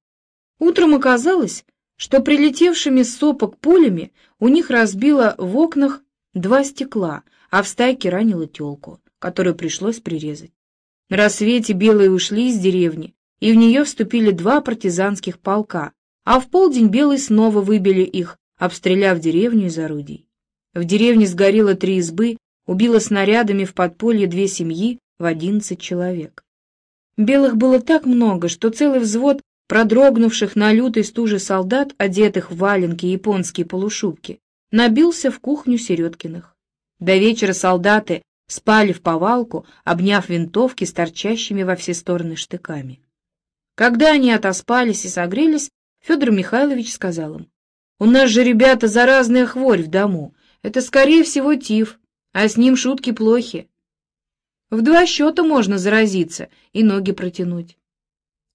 Утром оказалось, что прилетевшими с сопок пулями у них разбило в окнах два стекла, а в стайке ранило телку, которую пришлось прирезать. На рассвете белые ушли из деревни, и в нее вступили два партизанских полка, а в полдень белые снова выбили их, обстреляв деревню из орудий. В деревне сгорело три избы, убило снарядами в подполье две семьи в одиннадцать человек. Белых было так много, что целый взвод продрогнувших на лютой стуже солдат, одетых в валенки и японские полушубки, набился в кухню Середкиных. До вечера солдаты спали в повалку, обняв винтовки с торчащими во все стороны штыками. Когда они отоспались и согрелись, Федор Михайлович сказал им, у нас же, ребята, заразная хворь в дому. Это, скорее всего, тиф, а с ним шутки плохи. В два счета можно заразиться и ноги протянуть.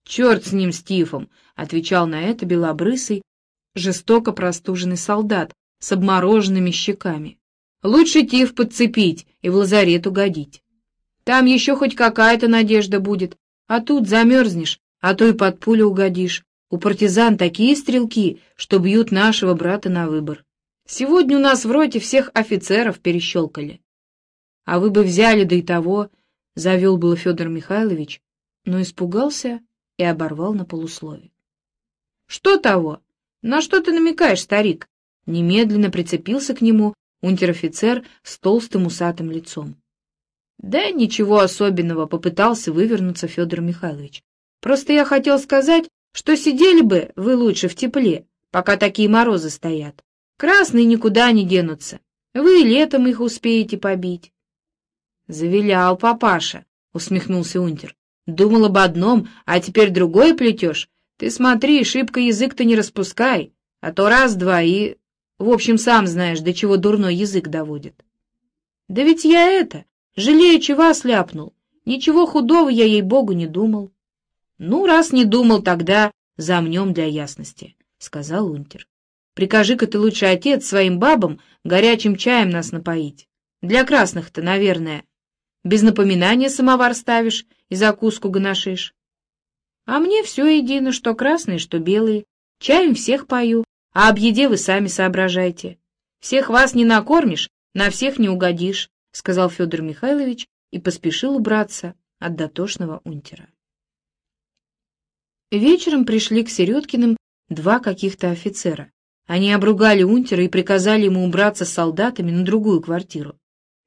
«Черт с ним, с тифом!» — отвечал на это белобрысый, жестоко простуженный солдат с обмороженными щеками. «Лучше тиф подцепить и в лазарет угодить. Там еще хоть какая-то надежда будет, а тут замерзнешь, а то и под пулю угодишь. У партизан такие стрелки, что бьют нашего брата на выбор. Сегодня у нас в роте всех офицеров перещелкали. А вы бы взяли, да и того, — завел было Федор Михайлович, но испугался и оборвал на полуслове. — Что того? На что ты намекаешь, старик? Немедленно прицепился к нему унтер-офицер с толстым усатым лицом. Да ничего особенного, попытался вывернуться Федор Михайлович. Просто я хотел сказать, что сидели бы вы лучше в тепле, пока такие морозы стоят. Красные никуда не денутся. Вы летом их успеете побить. — Завилял папаша, — усмехнулся унтер. — Думал об одном, а теперь другое плетешь. Ты смотри, шибко язык-то не распускай, а то раз-два и... В общем, сам знаешь, до чего дурной язык доводит. — Да ведь я это, жалеючи вас ляпнул. Ничего худого я, ей-богу, не думал. «Ну, раз не думал, тогда замнем для ясности», — сказал Унтер. «Прикажи-ка ты лучше, отец, своим бабам горячим чаем нас напоить. Для красных-то, наверное. Без напоминания самовар ставишь и закуску гоношишь. А мне все едино, что красные, что белые. Чаем всех пою, а об еде вы сами соображайте. Всех вас не накормишь, на всех не угодишь», — сказал Федор Михайлович и поспешил убраться от дотошного унтера. Вечером пришли к Середкиным два каких-то офицера. Они обругали унтера и приказали ему убраться с солдатами на другую квартиру.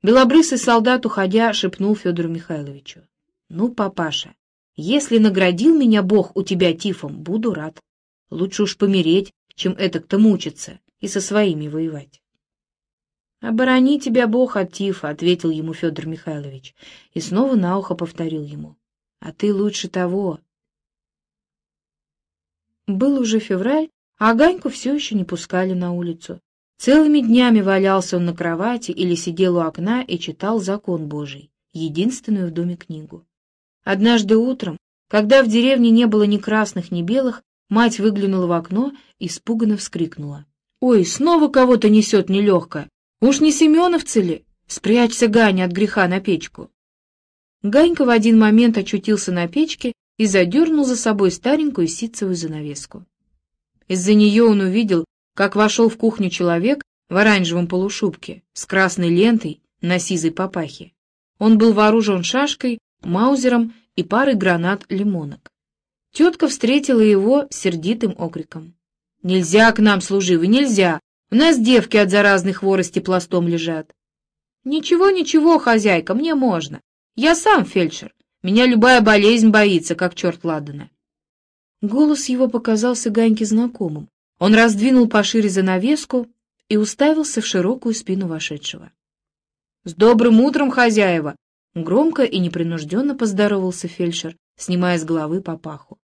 Белобрысый солдат, уходя, шепнул Федору Михайловичу. — Ну, папаша, если наградил меня Бог у тебя тифом, буду рад. Лучше уж помереть, чем это-то мучиться и со своими воевать. — Оборони тебя Бог от тифа, — ответил ему Федор Михайлович, и снова на ухо повторил ему. — А ты лучше того, был уже февраль, а Ганьку все еще не пускали на улицу. Целыми днями валялся он на кровати или сидел у окна и читал «Закон Божий», единственную в доме книгу. Однажды утром, когда в деревне не было ни красных, ни белых, мать выглянула в окно и испуганно вскрикнула. «Ой, снова кого-то несет нелегко! Уж не Семеновцы ли? Спрячься, Ганя, от греха на печку!» Ганька в один момент очутился на печке и задернул за собой старенькую ситцевую занавеску. Из-за нее он увидел, как вошел в кухню человек в оранжевом полушубке с красной лентой на сизой папахе. Он был вооружен шашкой, маузером и парой гранат-лимонок. Тетка встретила его сердитым окриком. «Нельзя к нам, служивый, нельзя! У нас девки от заразной хворости пластом лежат». «Ничего, ничего, хозяйка, мне можно. Я сам фельдшер. Меня любая болезнь боится, как черт ладана». Голос его показался Ганьке знакомым. Он раздвинул пошире занавеску и уставился в широкую спину вошедшего. «С добрым утром, хозяева!» Громко и непринужденно поздоровался фельдшер, снимая с головы папаху.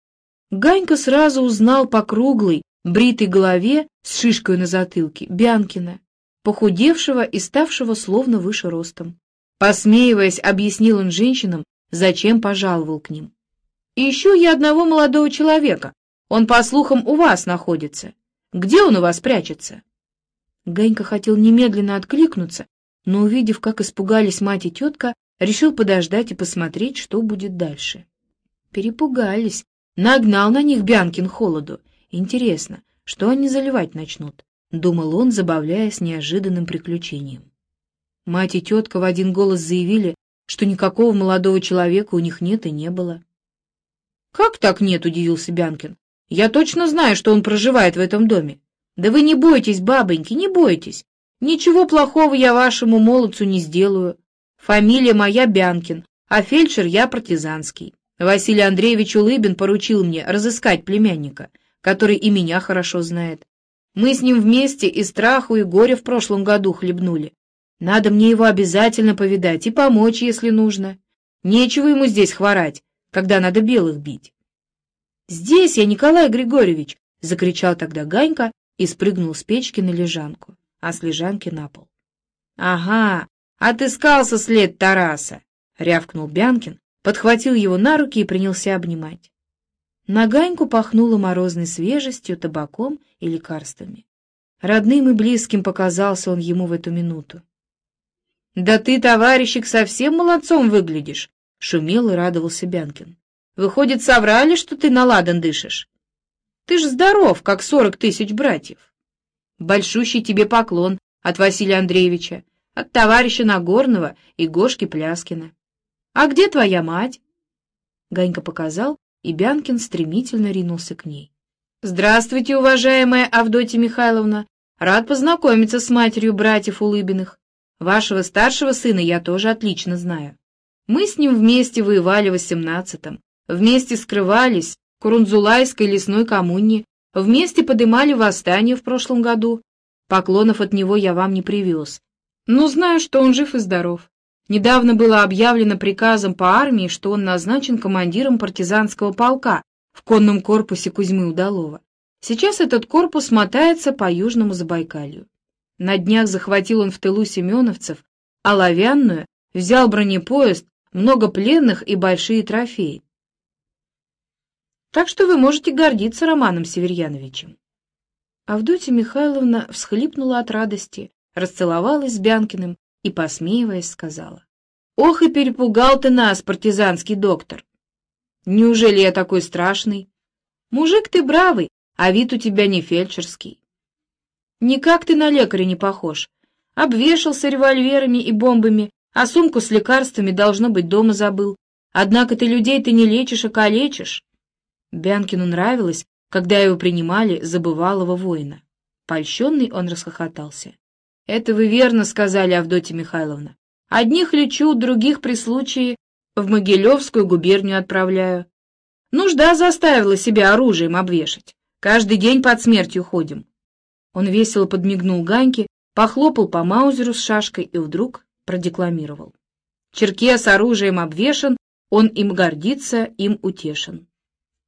Ганька сразу узнал по круглой, бритой голове с шишкой на затылке Бянкина, похудевшего и ставшего словно выше ростом. Посмеиваясь, объяснил он женщинам, зачем пожаловал к ним. «Ищу я одного молодого человека. Он, по слухам, у вас находится. Где он у вас прячется?» Ганька хотел немедленно откликнуться, но, увидев, как испугались мать и тетка, решил подождать и посмотреть, что будет дальше. Перепугались. Нагнал на них Бянкин холоду. Интересно, что они заливать начнут? Думал он, забавляясь неожиданным приключением. Мать и тетка в один голос заявили, что никакого молодого человека у них нет и не было. «Как так нет?» — удивился Бянкин. Я точно знаю, что он проживает в этом доме. Да вы не бойтесь, бабоньки, не бойтесь. Ничего плохого я вашему молодцу не сделаю. Фамилия моя Бянкин, а фельдшер я партизанский. Василий Андреевич Улыбин поручил мне разыскать племянника, который и меня хорошо знает. Мы с ним вместе и страху, и горе в прошлом году хлебнули. Надо мне его обязательно повидать и помочь, если нужно. Нечего ему здесь хворать, когда надо белых бить. «Здесь я, Николай Григорьевич!» — закричал тогда Ганька и спрыгнул с печки на лежанку, а с лежанки на пол. «Ага, отыскался след Тараса!» — рявкнул Бянкин, подхватил его на руки и принялся обнимать. На Ганьку пахнуло морозной свежестью, табаком и лекарствами. Родным и близким показался он ему в эту минуту. «Да ты, товарищик, совсем молодцом выглядишь!» — шумел и радовался Бянкин. Выходит, соврали, что ты на ладан дышишь? Ты ж здоров, как сорок тысяч братьев. Большущий тебе поклон от Василия Андреевича, от товарища Нагорного и Гошки Пляскина. А где твоя мать? Ганька показал, и Бянкин стремительно ринулся к ней. «Здравствуйте, уважаемая Авдотья Михайловна! Рад познакомиться с матерью братьев Улыбиных. Вашего старшего сына я тоже отлично знаю. Мы с ним вместе воевали в восемнадцатом, Вместе скрывались в Курунзулайской лесной коммуне, вместе подымали восстание в прошлом году. Поклонов от него я вам не привез. Но знаю, что он жив и здоров. Недавно было объявлено приказом по армии, что он назначен командиром партизанского полка в конном корпусе Кузьмы Удалова. Сейчас этот корпус мотается по Южному Забайкалью. На днях захватил он в тылу семеновцев, оловянную, взял бронепоезд, много пленных и большие трофеи. Так что вы можете гордиться Романом Северьяновичем. Авдотья Михайловна всхлипнула от радости, расцеловалась с Бянкиным и, посмеиваясь, сказала. «Ох и перепугал ты нас, партизанский доктор! Неужели я такой страшный? Мужик ты бравый, а вид у тебя не фельдшерский. Никак ты на лекаря не похож. Обвешался револьверами и бомбами, а сумку с лекарствами, должно быть, дома забыл. Однако ты людей ты не лечишь, а калечишь. Бянкину нравилось, когда его принимали за бывалого воина. Польщенный он расхохотался. — Это вы верно сказали, Авдотья Михайловна. Одних лечу, других при случае в Могилевскую губернию отправляю. Нужда заставила себя оружием обвешать. Каждый день под смертью ходим. Он весело подмигнул Ганьке, похлопал по маузеру с шашкой и вдруг продекламировал. Черкес оружием обвешан, он им гордится, им утешен.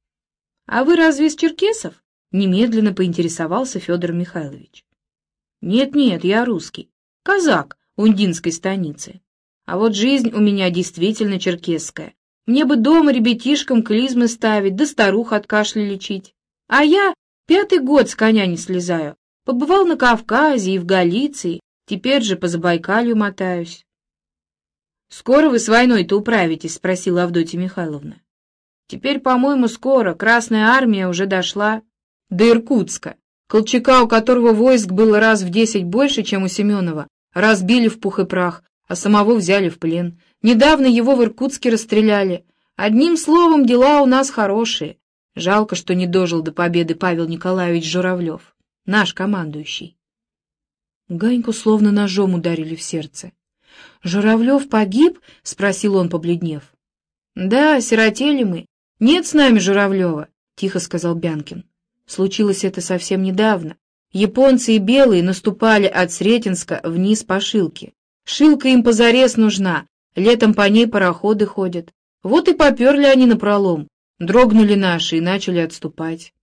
— А вы разве из черкесов? — немедленно поинтересовался Федор Михайлович. Нет-нет, я русский. Казак Ундинской станицы. А вот жизнь у меня действительно черкесская. Мне бы дома ребятишкам клизмы ставить, да старух от кашля лечить. А я пятый год с коня не слезаю. Побывал на Кавказе и в Галиции, теперь же по Забайкалью мотаюсь. — Скоро вы с войной-то управитесь? — спросила Авдотья Михайловна. — Теперь, по-моему, скоро. Красная армия уже дошла до Иркутска. Колчака, у которого войск было раз в десять больше, чем у Семенова, разбили в пух и прах, а самого взяли в плен. Недавно его в Иркутске расстреляли. Одним словом, дела у нас хорошие. Жалко, что не дожил до победы Павел Николаевич Журавлев, наш командующий. Ганьку словно ножом ударили в сердце. «Журавлев погиб?» — спросил он, побледнев. «Да, сиротели мы. Нет с нами Журавлева», — тихо сказал Бянкин. Случилось это совсем недавно. Японцы и белые наступали от Сретенска вниз по Шилке. Шилка им позарез нужна, летом по ней пароходы ходят. Вот и поперли они на пролом, дрогнули наши и начали отступать.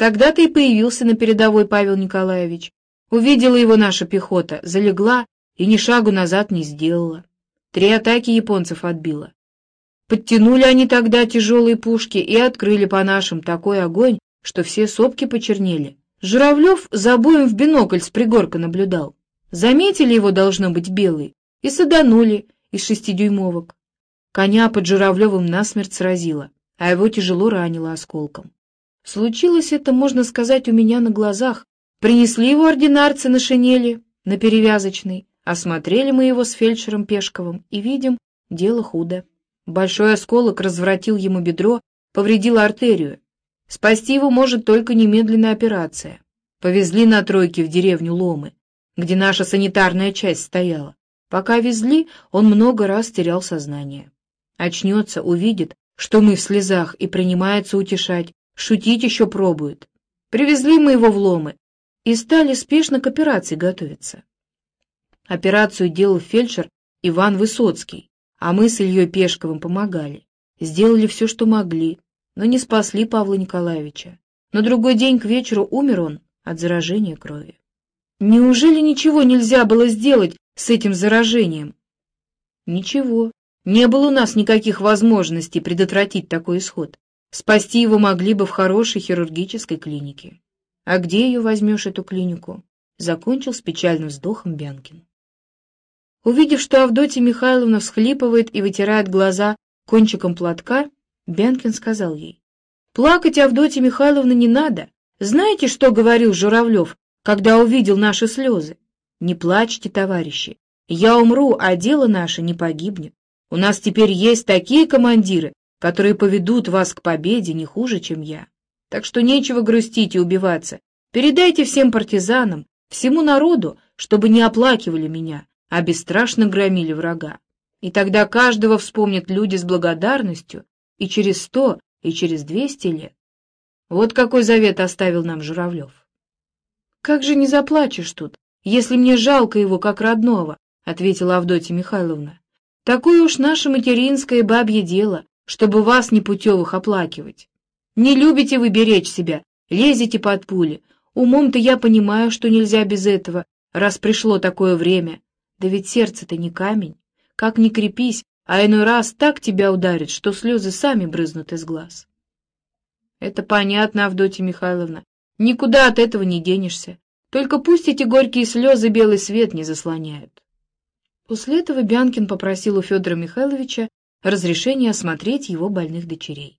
Тогда-то и появился на передовой Павел Николаевич. Увидела его наша пехота, залегла и ни шагу назад не сделала. Три атаки японцев отбила. Подтянули они тогда тяжелые пушки и открыли по нашим такой огонь, что все сопки почернели. Журавлев за боем в бинокль с пригорка наблюдал. Заметили его, должно быть, белый, и саданули из шестидюймовок. Коня под Журавлевым насмерть сразило, а его тяжело ранило осколком. Случилось это, можно сказать, у меня на глазах. Принесли его ординарцы на шинели, на перевязочной, осмотрели мы его с фельдшером Пешковым и видим, дело худо. Большой осколок развратил ему бедро, повредил артерию. Спасти его может только немедленная операция. Повезли на тройке в деревню Ломы, где наша санитарная часть стояла. Пока везли, он много раз терял сознание. Очнется, увидит, что мы в слезах, и принимается утешать, шутить еще пробует. Привезли мы его в Ломы и стали спешно к операции готовиться. Операцию делал фельдшер Иван Высоцкий, а мы с Ильей Пешковым помогали. Сделали все, что могли, но не спасли Павла Николаевича. На другой день к вечеру умер он от заражения крови. Неужели ничего нельзя было сделать с этим заражением? Ничего. Не было у нас никаких возможностей предотвратить такой исход. Спасти его могли бы в хорошей хирургической клинике. А где ее возьмешь, эту клинику? Закончил с печальным вздохом Бянкин. Увидев, что Авдотья Михайловна всхлипывает и вытирает глаза кончиком платка, Бянкин сказал ей. «Плакать, Авдотья Михайловна, не надо. Знаете, что говорил Журавлев, когда увидел наши слезы? Не плачьте, товарищи. Я умру, а дело наше не погибнет. У нас теперь есть такие командиры, которые поведут вас к победе не хуже, чем я. Так что нечего грустить и убиваться. Передайте всем партизанам, всему народу, чтобы не оплакивали меня, а бесстрашно громили врага. И тогда каждого вспомнят люди с благодарностью и через сто, и через двести лет. Вот какой завет оставил нам Журавлев. «Как же не заплачешь тут, если мне жалко его как родного», — ответила Авдотья Михайловна. «Такое уж наше материнское бабье дело, чтобы вас непутевых оплакивать. Не любите вы беречь себя, лезете под пули. Умом-то я понимаю, что нельзя без этого, раз пришло такое время. Да ведь сердце-то не камень. Как ни крепись, а иной раз так тебя ударит, что слезы сами брызнут из глаз. Это понятно, Авдотья Михайловна. Никуда от этого не денешься. Только пусть эти горькие слезы белый свет не заслоняют. После этого Бянкин попросил у Федора Михайловича разрешения осмотреть его больных дочерей.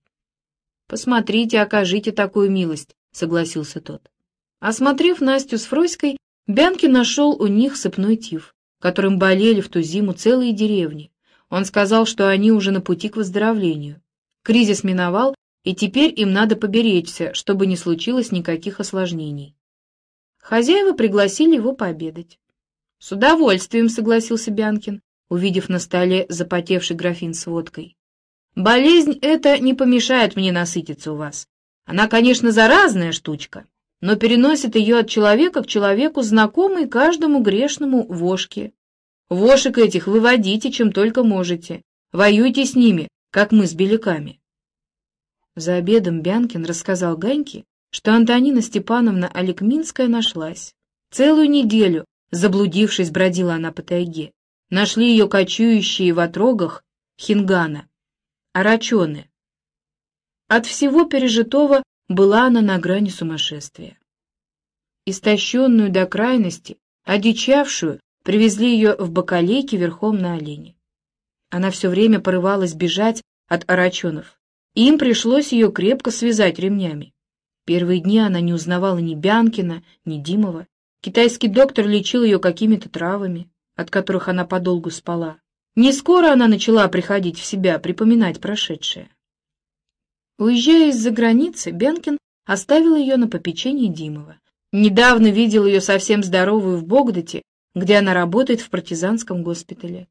«Посмотрите, окажите такую милость», — согласился тот. Осмотрев Настю с Фроськой, Бянкин нашел у них сыпной тиф, которым болели в ту зиму целые деревни, он сказал, что они уже на пути к выздоровлению. Кризис миновал, и теперь им надо поберечься, чтобы не случилось никаких осложнений. Хозяева пригласили его пообедать. «С удовольствием», — согласился Бянкин, увидев на столе запотевший графин с водкой. «Болезнь эта не помешает мне насытиться у вас. Она, конечно, заразная штучка, но переносит ее от человека к человеку знакомый каждому грешному вошке. Вошек этих выводите, чем только можете. Воюйте с ними, как мы с беляками. За обедом Бянкин рассказал Ганьке, что Антонина Степановна Аликминская нашлась. Целую неделю, заблудившись, бродила она по тайге. Нашли ее кочующие в отрогах хингана, арачоны. От всего пережитого была она на грани сумасшествия. Истощенную до крайности, одичавшую, привезли ее в бакалейке верхом на олене. Она все время порывалась бежать от арачонов, и им пришлось ее крепко связать ремнями. Первые дни она не узнавала ни Бянкина, ни Димова. Китайский доктор лечил ее какими-то травами, от которых она подолгу спала. Не скоро она начала приходить в себя, припоминать прошедшее. Уезжая из-за границы, Бянкин оставил ее на попечении Димова. Недавно видел ее совсем здоровую в Богдате, где она работает в партизанском госпитале.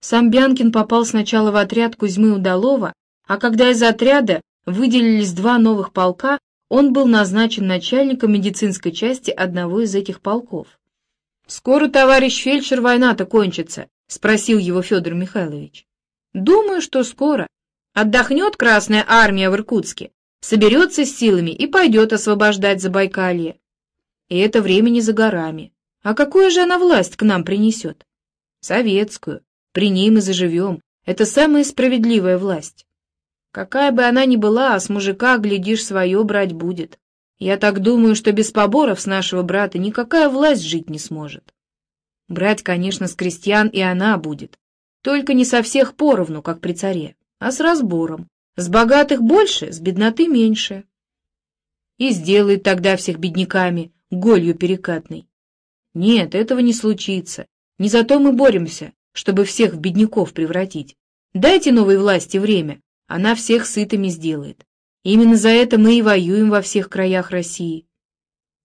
Сам Бянкин попал сначала в отряд Кузьмы Удалова, а когда из отряда выделились два новых полка, он был назначен начальником медицинской части одного из этих полков. «Скоро, товарищ фельдшер, война-то кончится?» — спросил его Федор Михайлович. «Думаю, что скоро. Отдохнет Красная Армия в Иркутске, соберется с силами и пойдет освобождать Забайкалье. И это время не за горами. А какую же она власть к нам принесет? Советскую. При ней мы заживем. Это самая справедливая власть. Какая бы она ни была, а с мужика, глядишь, свое брать будет. Я так думаю, что без поборов с нашего брата никакая власть жить не сможет. Брать, конечно, с крестьян и она будет. Только не со всех поровну, как при царе, а с разбором. С богатых больше, с бедноты меньше. И сделает тогда всех бедняками, голью перекатной. Нет, этого не случится. Не за то мы боремся, чтобы всех в бедняков превратить. Дайте новой власти время, она всех сытыми сделает. Именно за это мы и воюем во всех краях России.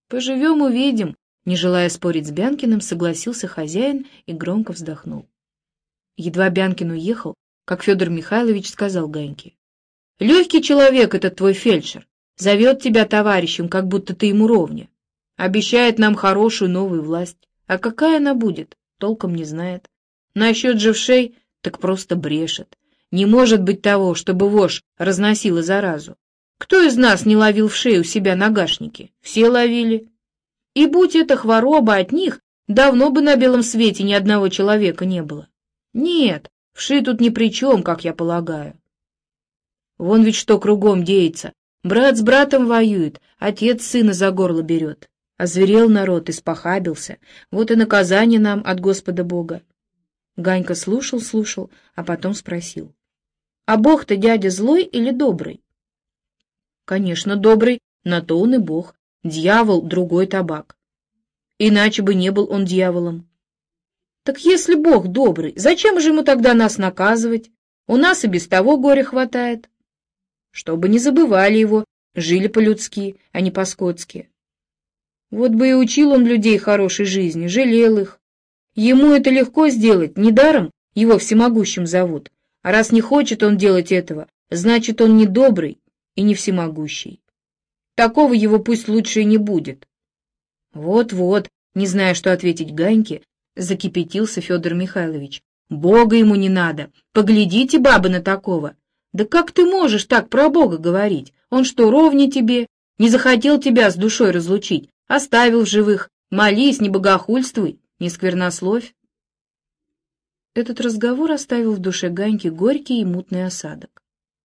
Поживем, увидим, не желая спорить с Бянкиным, согласился хозяин и громко вздохнул. Едва Бянкин уехал, как Федор Михайлович сказал Ганьке. «Легкий человек этот твой фельдшер. Зовет тебя товарищем, как будто ты ему ровня. Обещает нам хорошую новую власть. А какая она будет, толком не знает. Насчет жившей так просто брешет. Не может быть того, чтобы вошь разносила заразу. Кто из нас не ловил в шею себя нагашники? Все ловили. И будь это хвороба от них, давно бы на белом свете ни одного человека не было. Нет, вши тут ни при чем, как я полагаю. Вон ведь что кругом деется. Брат с братом воюет, отец сына за горло берет. Озверел народ, испохабился. Вот и наказание нам от Господа Бога. Ганька слушал, слушал, а потом спросил. А Бог-то дядя злой или добрый? Конечно, добрый, на то он и Бог. Дьявол — другой табак. Иначе бы не был он дьяволом. Так если Бог добрый, зачем же ему тогда нас наказывать? У нас и без того горя хватает. Чтобы не забывали его, жили по-людски, а не по-скотски. Вот бы и учил он людей хорошей жизни, жалел их. Ему это легко сделать, недаром его всемогущим зовут. А раз не хочет он делать этого, значит, он не добрый и не всемогущий. Такого его пусть лучше и не будет. Вот-вот, не зная, что ответить Ганьке, закипятился Федор Михайлович. Бога ему не надо. Поглядите, бабы, на такого. Да как ты можешь так про Бога говорить? Он что, ровнее тебе? Не захотел тебя с душой разлучить, оставил в живых. Молись, не богохульствуй, не сквернословь. Этот разговор оставил в душе Ганьки горький и мутный осадок.